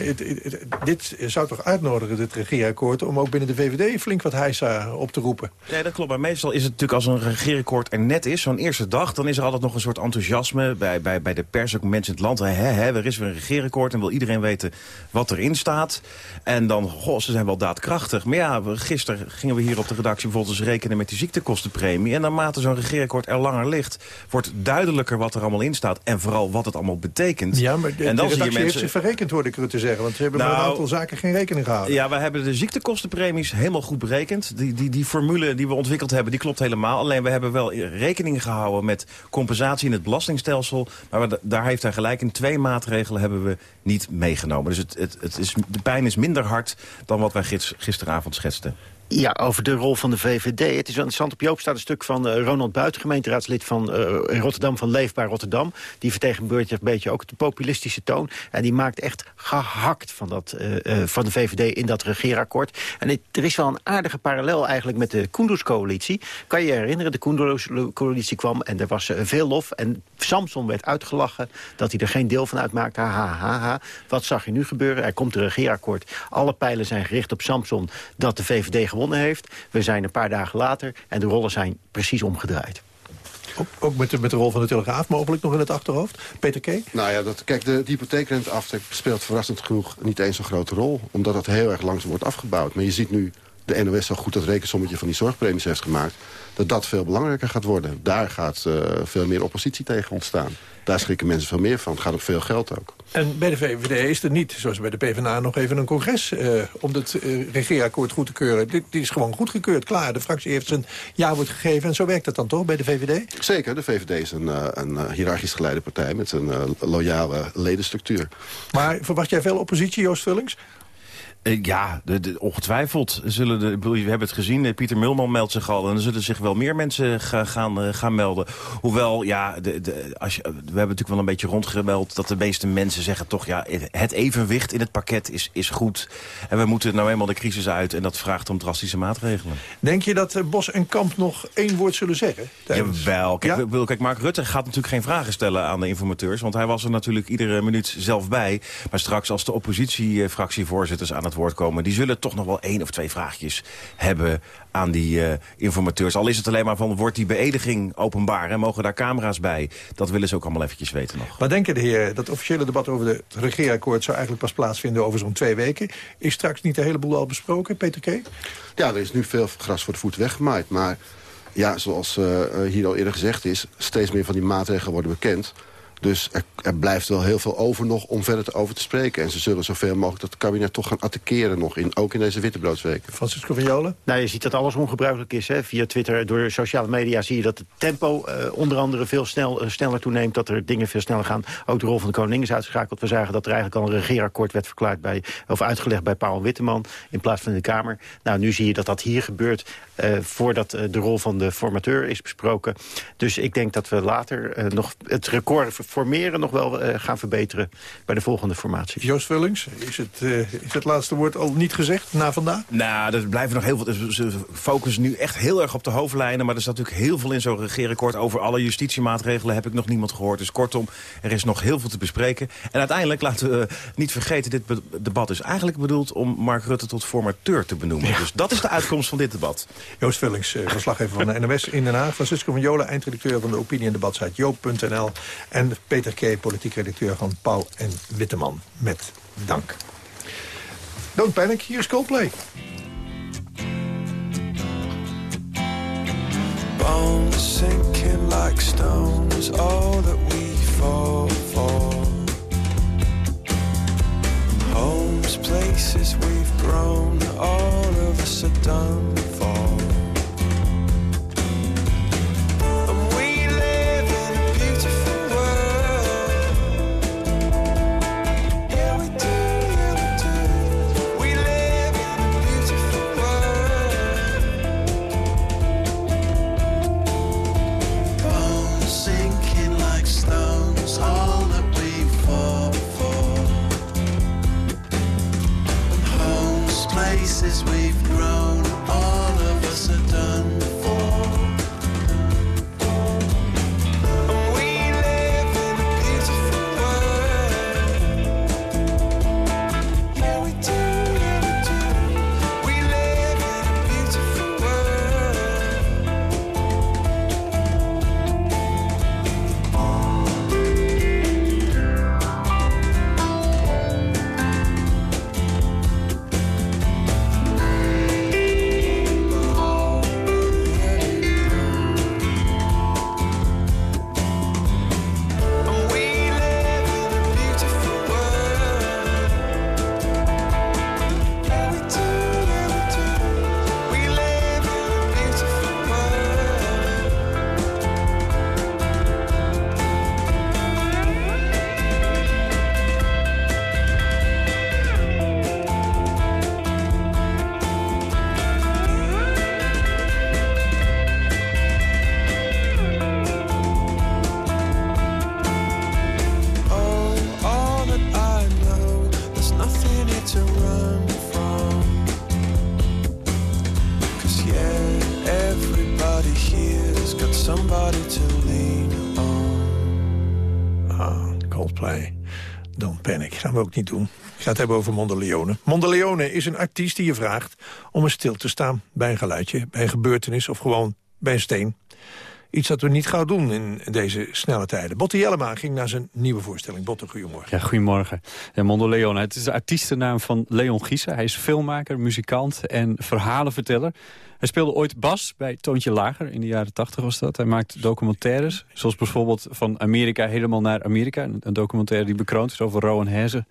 dit zou toch uitnodigen, dit regeerakkoord... om ook binnen de VVD flink wat heisa op te roepen. Nee, dat klopt. Maar meestal is het natuurlijk als een regeerakkoord er net is, zo'n eerste dag, dan is er altijd nog een soort enthousiasme bij, bij, bij de pers, ook mensen in het land. Hè, hè, er is weer een regeerakkoord en wil iedereen weten wat erin staat. En dan, goh, ze zijn wel daadkrachtig. Maar ja, we- gisteren gingen we hier op de redactie bijvoorbeeld eens rekenen met die ziektekostenpremie. En naarmate zo'n regeerakkoord er langer ligt, wordt duidelijker wat er allemaal in staat. En vooral wat het allemaal betekent. Ja, maar de, en dan de zie je redactie heeft mensen... zich verrekend, hoorde ik Rutte zeggen. Want ze hebben met Nou, een aantal zaken geen rekening gehouden. Ja, we hebben de ziektekostenpremies helemaal goed berekend. Die, die, die formule die we ontwikkeld hebben, die klopt helemaal. Alleen we hebben wel rekening gehouden met compensatie in het belastingstelsel. Maar we- daar heeft hij gelijk in. Twee maatregelen hebben we niet meegenomen. Dus het, het, het is, de pijn is minder hard dan wat wij gids- gisteravond schetsten. Ja, over de rol van de VVD. Het is wel interessant. Op Joop staat een stuk van eh, Ronald Buiten, gemeenteraadslid van eh, Rotterdam, van Leefbaar Rotterdam. Die vertegenwoordigt een beetje ook de populistische toon. En die maakt echt gehakt van, dat, eh, van de VVD in dat regeerakkoord. En er is wel een aardige parallel eigenlijk met de Koenderscoalitie. Kan je je herinneren, de Koenderscoalitie kwam en er was veel lof. En Samson werd uitgelachen dat hij er geen deel van uitmaakte. Ha, ha, ha. Wat zag je nu gebeuren? Er komt een regeerakkoord. Alle pijlen zijn gericht op Samson dat de VVD gewonnen heeft. We zijn een paar dagen later en de rollen zijn precies omgedraaid. Ook, ook met, de, met de rol van de Telegraaf mogelijk nog in het achterhoofd. Peter K. Nou ja, dat, kijk, de, de hypotheekrenteaftrek speelt verrassend genoeg niet eens een grote rol. Omdat dat heel erg langzaam wordt afgebouwd. Maar je ziet nu, de NOS zo goed dat rekensommetje van die zorgpremies heeft gemaakt... dat dat veel belangrijker gaat worden. Daar gaat eh, veel meer oppositie tegen ontstaan. Daar schrikken mensen veel meer van. Het gaat om veel geld ook. En bij de VVD is er niet, zoals bij de PvdA, nog even een congres... eh, om het eh, regeerakkoord goed te keuren. Dit, dit is gewoon goedgekeurd, klaar. De fractie heeft zijn ja-woord gegeven. En zo werkt dat dan toch bij de VVD? Zeker, de VVD is een, eh, een hiërarchisch geleide partij... met een loyale ledenstructuur. Maar verwacht jij veel oppositie, Joost Vullings? Eh, ja, de, de- ongetwijfeld. Zullen de, we hebben het gezien, eh, Pieter Mulman meldt zich al... en er zullen zich wel meer mensen ga- gaan, eh, gaan melden. Hoewel, ja, de, de, als je, we hebben natuurlijk wel een beetje rondgemeld... dat de meeste mensen zeggen toch... ja, het evenwicht in het pakket is, is goed. En we moeten nou eenmaal de crisis uit... en dat vraagt om drastische maatregelen. Denk je dat Bos en Kamp nog één woord zullen zeggen? tijdens- Jawel. Kijk, bedoel, kijk, Mark Rutte gaat natuurlijk geen vragen stellen aan de informateurs. Want hij was er natuurlijk iedere minuut zelf bij. Maar straks als de oppositiefractievoorzitters aan het het woord komen... die zullen toch nog wel één of twee vraagjes hebben aan die eh, informateurs. Al is het alleen maar van, wordt die beëdiging openbaar? En mogen daar camera's bij? Dat willen ze ook allemaal eventjes weten nog. Wat denken de heren? Dat officiële debat over het regeerakkoord... zou eigenlijk pas plaatsvinden over zo'n twee weken. Is straks niet de hele boel al besproken, Peter K? Ja, er is nu veel gras voor de voet weggemaaid. Maar ja, zoals eh, hier al eerder gezegd is... steeds meer van die maatregelen worden bekend... Dus er, er, blijft wel heel veel over nog om verder te over te spreken. En ze zullen zoveel mogelijk dat kabinet toch gaan attackeren nog, in, ook in deze wittebroodsweken. Francisco Viola? Nou, je ziet dat alles ongebruikelijk is. Hè. Via Twitter, door sociale media zie je dat het tempo uh, onder andere veel snel, uh, sneller toeneemt. Dat er dingen veel sneller gaan. Ook de rol van de koning is uitgeschakeld. We zagen dat er eigenlijk al een regeerakkoord werd verklaard bij, of uitgelegd bij Paul Witteman in plaats van in de Kamer. Nou, nu zie je dat dat hier gebeurt uh, voordat de rol van de formateur is besproken. Dus ik denk dat we later nog het record formeren nog wel uh, gaan verbeteren bij de volgende formatie. Joost Vullings, is het, uh, is het laatste woord al niet gezegd na vandaag? Nou, er blijven nog heel veel. Ze focussen nu echt heel erg op de hoofdlijnen. Maar er staat natuurlijk heel veel in zo'n regeerakkoord. Over alle justitiemaatregelen heb ik nog niemand gehoord. Dus kortom, er is nog heel veel te bespreken. En uiteindelijk, laten we niet vergeten, dit debat is eigenlijk bedoeld om Mark Rutte tot formateur te benoemen. Ja. Dus dat is de uitkomst van dit debat. Joost Vullings, uh, verslaggever van de NOS in Den Haag. Francisco van Jola, eindredacteur van de opinie- en debatsite joop.nl. En Peter K politiek redacteur van Pauw en Witteman. Met dank. Don't panic, hier is Coldplay. Bones sinking like stones, all that we fall for. Homes, places we've grown, all of us are done for. Ook niet doen. Ik ga het hebben over Mondeleone. Mondeleone is een artiest die je vraagt om eens stil te staan bij een geluidje, bij een gebeurtenis of gewoon bij een steen. Iets dat we niet gauw doen in deze snelle tijden. Botte Jellema ging naar zijn nieuwe voorstelling. Botte, goedemorgen. Ja, goedemorgen. Ja, Mondo Leone. Het is de artiestennaam van Leon Giesen. Hij is filmmaker, muzikant en verhalenverteller. Hij speelde ooit bas bij Toontje Lager. In de jaren tachtig was dat. Hij maakt documentaires. Zoals bijvoorbeeld van Amerika helemaal naar Amerika. Een documentaire die bekroond is over Rowan Hezen.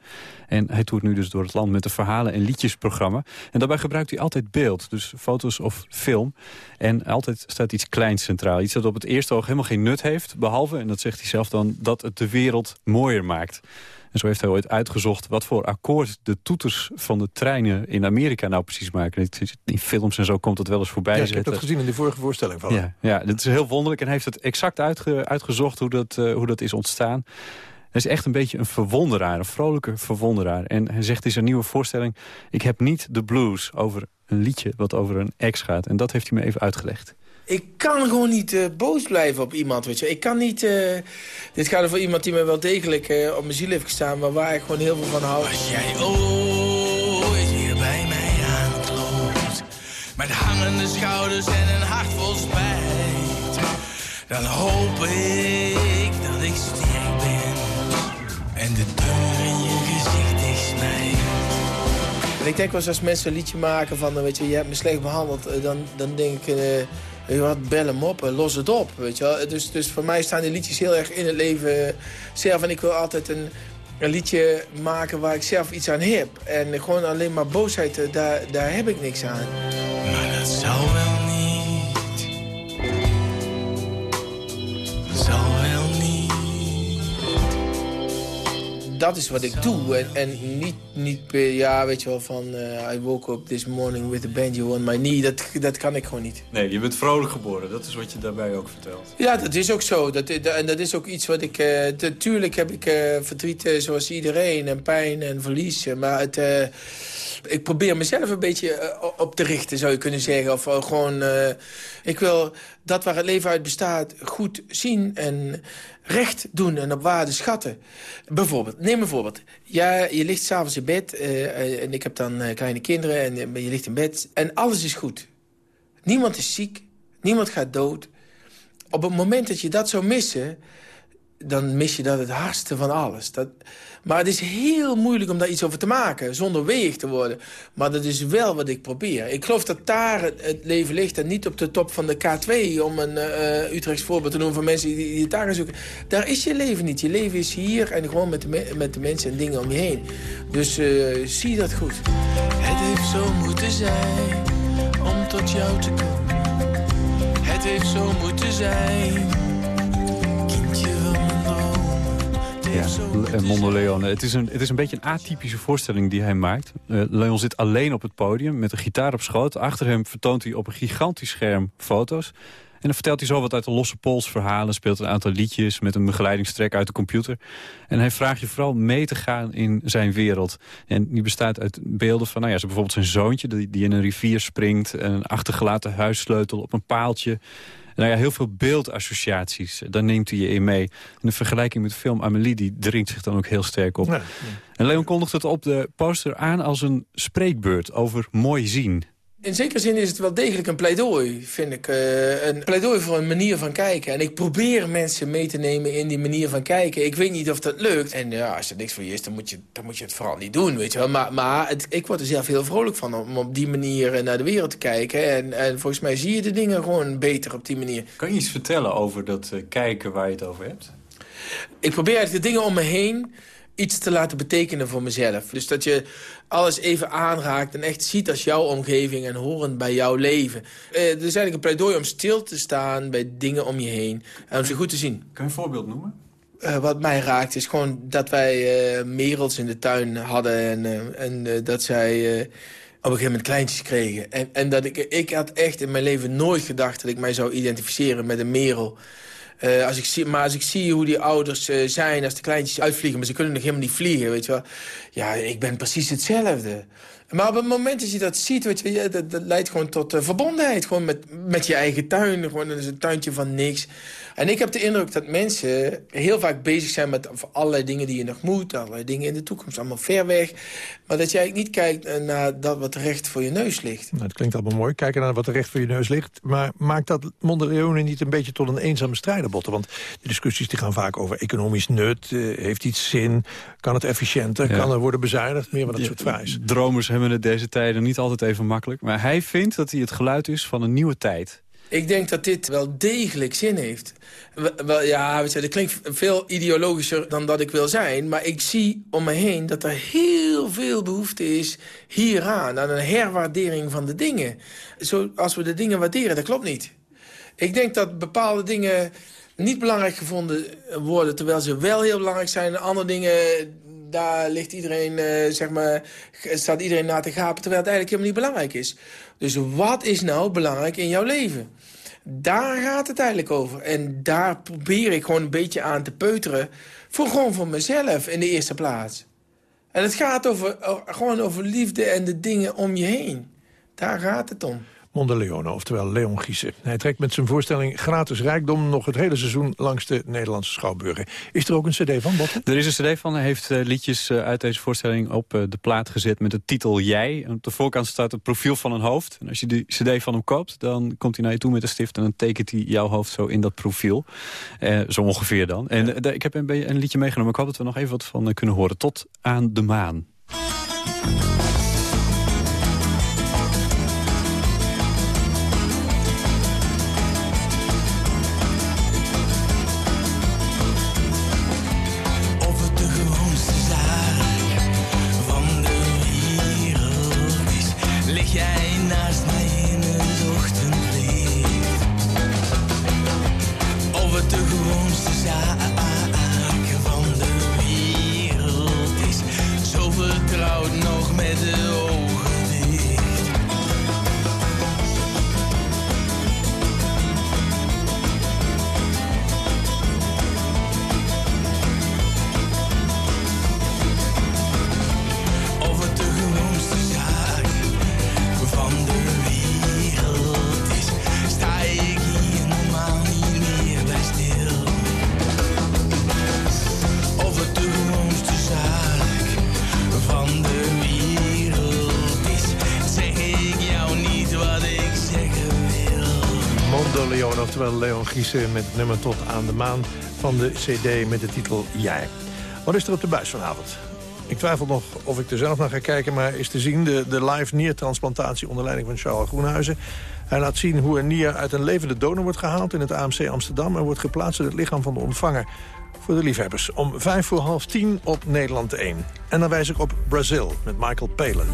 En hij toert nu dus door het land met een verhalen- en liedjesprogramma. En daarbij gebruikt hij altijd beeld. Dus foto's of film. En altijd staat iets kleins centraal. Iets dat op het eerste oog helemaal geen nut heeft. Behalve, en dat zegt hij zelf dan, dat het de wereld mooier maakt. En zo heeft hij ooit uitgezocht wat voor akkoord de toeters van de treinen in Amerika nou precies maken. In films en zo komt het wel eens voorbij. Ja, ik heb dat gezien in de vorige voorstelling van ja, ja, dat is heel wonderlijk. En hij heeft het exact uitge, uitgezocht hoe dat, uh, hoe dat is ontstaan. Hij is echt een beetje een verwonderaar, een vrolijke verwonderaar. En hij zegt in zijn nieuwe voorstelling... ik heb niet de blues over een liedje wat over een ex gaat. En dat heeft hij me even uitgelegd ik kan gewoon niet uh, boos blijven op iemand, weet je. Ik kan niet... Uh, dit gaat over iemand die me wel degelijk uh, op mijn ziel heeft gestaan... maar waar ik gewoon heel veel van hou. Als jij ooit hier bij mij aankloopt... Met hangende schouders en een hart vol spijt. Dan hoop ik dat ik sterk ben. En de deur in je gezicht is mij. Ik denk wel eens als mensen een liedje maken van, weet je, je hebt me slecht behandeld, dan, dan denk ik wat, bel hem op, los het op, weet je wel. Dus, dus voor mij staan die liedjes heel erg in het leven zelf. En ik wil altijd een, een liedje maken waar ik zelf iets aan heb. En gewoon alleen maar boosheid, eh, daar, daar heb ik niks aan. Maar dat zal wel Dat is wat ik doe. En, en niet, niet per, ja, weet je wel, van... eh, I woke up this morning with a banjo on my knee. Dat, dat kan ik gewoon niet. Nee, je bent vrolijk geboren. Dat is wat je daarbij ook vertelt. Ja, dat is ook zo. Dat, en dat is ook iets wat ik... eh, Natuurlijk heb ik eh, verdriet eh, zoals iedereen. En pijn en verlies. eh, Maar het, eh, ik probeer mezelf een beetje eh, op te richten, zou je kunnen zeggen. Of eh, gewoon... eh, ik wil dat waar het leven uit bestaat goed zien en recht doen en op waarde schatten. Bijvoorbeeld, neem een voorbeeld. Ja, je ligt s'avonds in bed en ik heb dan kleine kinderen en je ligt in bed en alles is goed. Niemand is ziek, niemand gaat dood. Op het moment dat je dat zou missen, dan mis je dat het hardste van alles. Dat, maar het is heel moeilijk om daar iets over te maken, zonder weeg te worden. Maar dat is wel wat ik probeer. Ik geloof dat daar het, leven ligt en niet op de top van de K2... om een uh, Utrechts voorbeeld te noemen van mensen die, die het daar gaan zoeken. Daar is je leven niet. Je leven is hier en gewoon met de, me- met de mensen en dingen om je heen. Dus uh, zie dat goed. Het heeft zo moeten zijn om tot jou te komen. Het heeft zo moeten zijn, Ja, Mondo Leone. Het is, een, het is een beetje een atypische voorstelling die hij maakt. Eh, Leon zit alleen op het podium met een gitaar op schoot. Achter hem vertoont hij op een gigantisch scherm foto's. En dan vertelt hij zo wat uit de losse pols verhalen. Speelt een aantal liedjes met een begeleidingstrek uit de computer. En hij vraagt je vooral mee te gaan in zijn wereld. En die bestaat uit beelden van, nou ja, bijvoorbeeld zijn zoontje... Die, die in een rivier springt. En een achtergelaten huissleutel op een paaltje. Nou ja, heel veel beeldassociaties. Daar neemt hij je in mee. En de vergelijking met de film Amelie, die dringt zich dan ook heel sterk op. Ja. En Leon kondigt het op de poster aan als een spreekbeurt over mooi zien. In zekere zin is het wel degelijk een pleidooi, vind ik. eh, een pleidooi voor een manier van kijken. En ik probeer mensen mee te nemen in die manier van kijken. Ik weet niet of dat lukt. En ja, als er niks voor je is, dan moet je, dan moet je het vooral niet doen, weet je wel. Maar, maar het, ik word er zelf heel vrolijk van om op die manier eh, naar de wereld te kijken. En, en volgens mij zie je de dingen gewoon beter op die manier. Kan je iets vertellen over dat eh, kijken waar je het over hebt? Ik probeer eigenlijk de dingen om me heen iets te laten betekenen voor mezelf. Dus dat je alles even aanraakt en echt ziet als jouw omgeving en horend bij jouw leven. Eh, er is eigenlijk een pleidooi om stil te staan bij dingen om je heen en om ze goed te zien. Kan je een voorbeeld noemen? Eh, wat mij raakt is gewoon dat wij eh merels in de tuin hadden en, en dat zij op een gegeven moment kleintjes kregen. En, en dat ik, ik had echt in mijn leven nooit gedacht dat ik mij zou identificeren met een merel. Eh, als ik zie, maar als ik zie hoe die ouders eh, zijn als de kleintjes uitvliegen... maar ze kunnen nog helemaal niet vliegen, weet je wel. Ja, ik ben precies hetzelfde. Maar op het moment dat je dat ziet, weet je, dat, dat leidt gewoon tot eh, verbondenheid. Gewoon met, met je eigen tuin. Gewoon, een tuintje van niks. En ik heb de indruk dat mensen heel vaak bezig zijn met allerlei dingen die je nog moet. Allerlei dingen in de toekomst, allemaal ver weg. Maar dat je eigenlijk niet kijkt eh, naar dat wat recht voor je neus ligt. Nou, het klinkt allemaal mooi. Kijken naar wat recht voor je neus ligt. Maar maakt dat Mondeleone niet een beetje tot een eenzame strijderbotte? Want de discussies die gaan vaak over economisch nut. eh, heeft iets zin? Kan het efficiënter? Ja. Kan er worden bezuinigd? Meer van dat soort vragen. Dromers hebben het deze tijden niet altijd even makkelijk. Maar hij vindt dat hij het geluid is van een nieuwe tijd. Ik denk dat dit wel degelijk zin heeft. Wel- ja, dat klinkt veel ideologischer dan dat ik wil zijn. Maar ik zie om me heen dat er heel veel behoefte is hieraan. Aan een herwaardering van de dingen. Zoals we de dingen waarderen, dat klopt niet. Ik denk dat bepaalde dingen niet belangrijk gevonden worden... terwijl ze wel heel belangrijk zijn. En andere dingen, daar ligt iedereen, eh, zeg maar, staat iedereen na te gapen... terwijl het eigenlijk helemaal niet belangrijk is. Dus wat is nou belangrijk in jouw leven? Daar gaat het eigenlijk over. En daar probeer ik gewoon een beetje aan te peuteren. Voor gewoon voor mezelf in de eerste plaats. En het gaat over, gewoon over liefde en de dingen om je heen. Daar gaat het om. Mondeleone, oftewel Leon Giesen. Hij trekt met zijn voorstelling Gratis Rijkdom... nog het hele seizoen langs de Nederlandse schouwburgen. Is er ook een cd van, Botte? Er is een cd van. Hij heeft eh, liedjes eh, uit deze voorstelling op eh, de plaat gezet met de titel Jij. En op de voorkant staat het profiel van een hoofd. En als je die cd van hem koopt, dan komt hij naar je toe met een stift... en dan tekent hij jouw hoofd zo in dat profiel. Eh, zo ongeveer dan. En ik heb een, een liedje meegenomen. Ik hoop dat we nog even wat van kunnen horen. Tot aan de maan. Mondo Leone, oftewel Leon Giesen... met het nummer Tot aan de maan van de cd met de titel Jij. Wat is er op de buis vanavond? Ik twijfel nog of ik er zelf naar ga kijken, maar is te zien... de, de live niertransplantatie onder leiding van Charles Groenhuizen. Hij laat zien hoe een nier uit een levende donor wordt gehaald... in het AMC Amsterdam en wordt geplaatst in het lichaam van de ontvanger. Voor de liefhebbers om vijf voor half tien op Nederland 1. En dan wijs ik op Brazil met Michael Palin.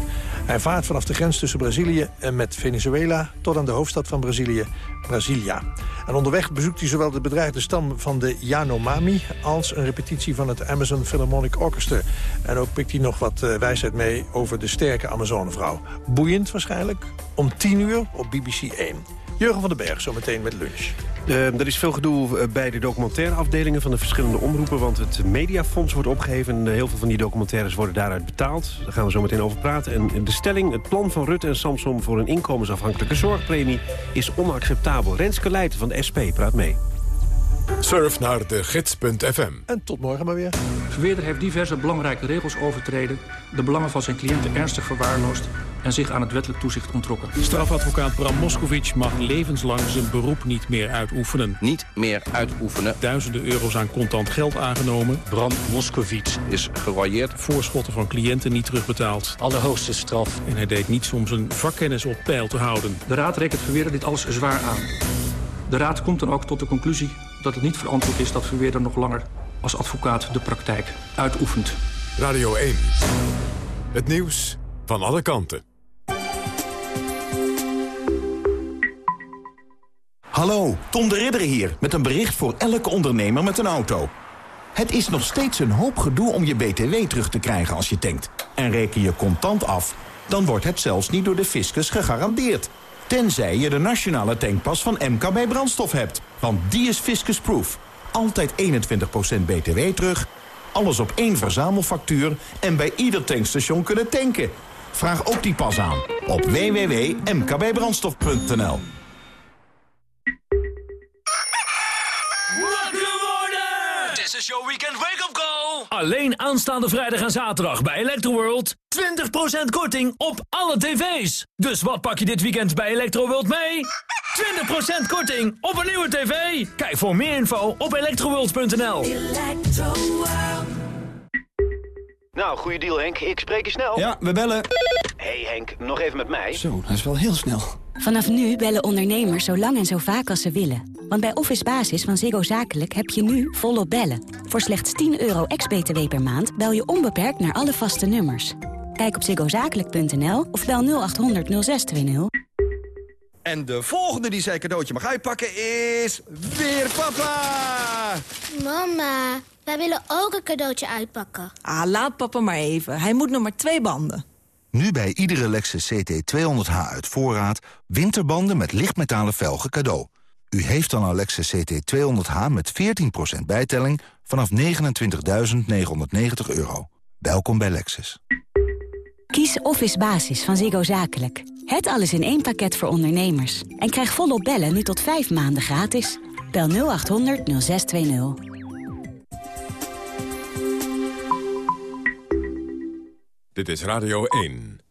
Hij vaart vanaf de grens tussen Brazilië en met Venezuela... tot aan de hoofdstad van Brazilië, Brasilia. En onderweg bezoekt hij zowel de bedreigde stam van de Yanomami... als een repetitie van het Amazon Philharmonic Orchestra. En ook pikt hij nog wat eh, wijsheid mee over de sterke Amazonevrouw. Boeiend waarschijnlijk, om tien uur op BBC 1. Jurgen van den Berg, zometeen met lunch. Eh, er is veel gedoe eh, bij de documentaire afdelingen van de verschillende omroepen... want het mediafonds wordt opgeheven en eh, heel veel van die documentaires worden daaruit betaald. Daar gaan we zo meteen over praten. En de stelling, het plan van Rutte en Samsom voor een inkomensafhankelijke zorgpremie... is onacceptabel. Renske Leijten van de SP praat mee. Surf naar de gids.fm. En tot morgen maar weer. Verweerder heeft diverse belangrijke regels overtreden... de belangen van zijn cliënten ernstig verwaarloosd... en zich aan het wettelijk toezicht ontrokken. Strafadvocaat Bram Moskovic mag levenslang zijn beroep niet meer uitoefenen. Niet meer uitoefenen. Duizenden euro's aan contant geld aangenomen. Bram Moskovic is geroyeerd. Voorschotten van cliënten niet terugbetaald. Allerhoogste straf. En hij deed niets om zijn vakkennis op peil te houden. De Raad rekent Verweerder dit alles zwaar aan. De Raad komt dan ook tot de conclusie dat het niet verantwoord is... dat Verweerder nog langer als advocaat de praktijk uitoefent. Radio 1. Het nieuws van alle kanten. Hallo, Tom de Ridder hier met een bericht voor elke ondernemer met een auto. Het is nog steeds een hoop gedoe om je BTW terug te krijgen als je tankt. En reken je contant af, dan wordt het zelfs niet door de fiscus gegarandeerd. Tenzij je de nationale tankpas van MKB Brandstof hebt. Want die is fiscusproof. Altijd 21% BTW terug, alles op één verzamelfactuur... en bij ieder tankstation kunnen tanken. Vraag ook die pas aan op www.mkbbrandstof.nl. This is your weekend Alleen aanstaande vrijdag en zaterdag bij Electroworld. 20% korting op alle tv's. Dus wat pak je dit weekend bij Electroworld mee? 20% korting op een nieuwe tv. Kijk voor meer info op electroworld.nl. Nou, goede deal Henk. Ik spreek je snel. Ja, we bellen. hey Henk, nog even met mij. Zo, dat is wel heel snel. Vanaf nu bellen ondernemers zo lang en zo vaak als ze willen. Want bij Office Basis van Ziggo Zakelijk heb je nu volop bellen. Voor slechts 10 euro ex-BTW per maand bel je onbeperkt naar alle vaste nummers. Kijk op ziggozakelijk.nl of bel 0800 0620. En de volgende die zijn cadeautje mag uitpakken is... weer papa! Mama, wij willen ook een cadeautje uitpakken. Ah, laat papa maar even. Hij moet nog maar twee banden. Nu bij iedere Lexus CT200H uit voorraad... winterbanden met lichtmetalen velgen cadeau. U heeft dan een Lexus CT200H met 14% bijtelling... vanaf 29.990 euro. Welkom bij Lexus. Kies Office Basis van Ziggo Zakelijk. Het alles in één pakket voor ondernemers. En krijg volop bellen nu tot 5 maanden gratis. Bel 0800 0620. Dit is Radio 1.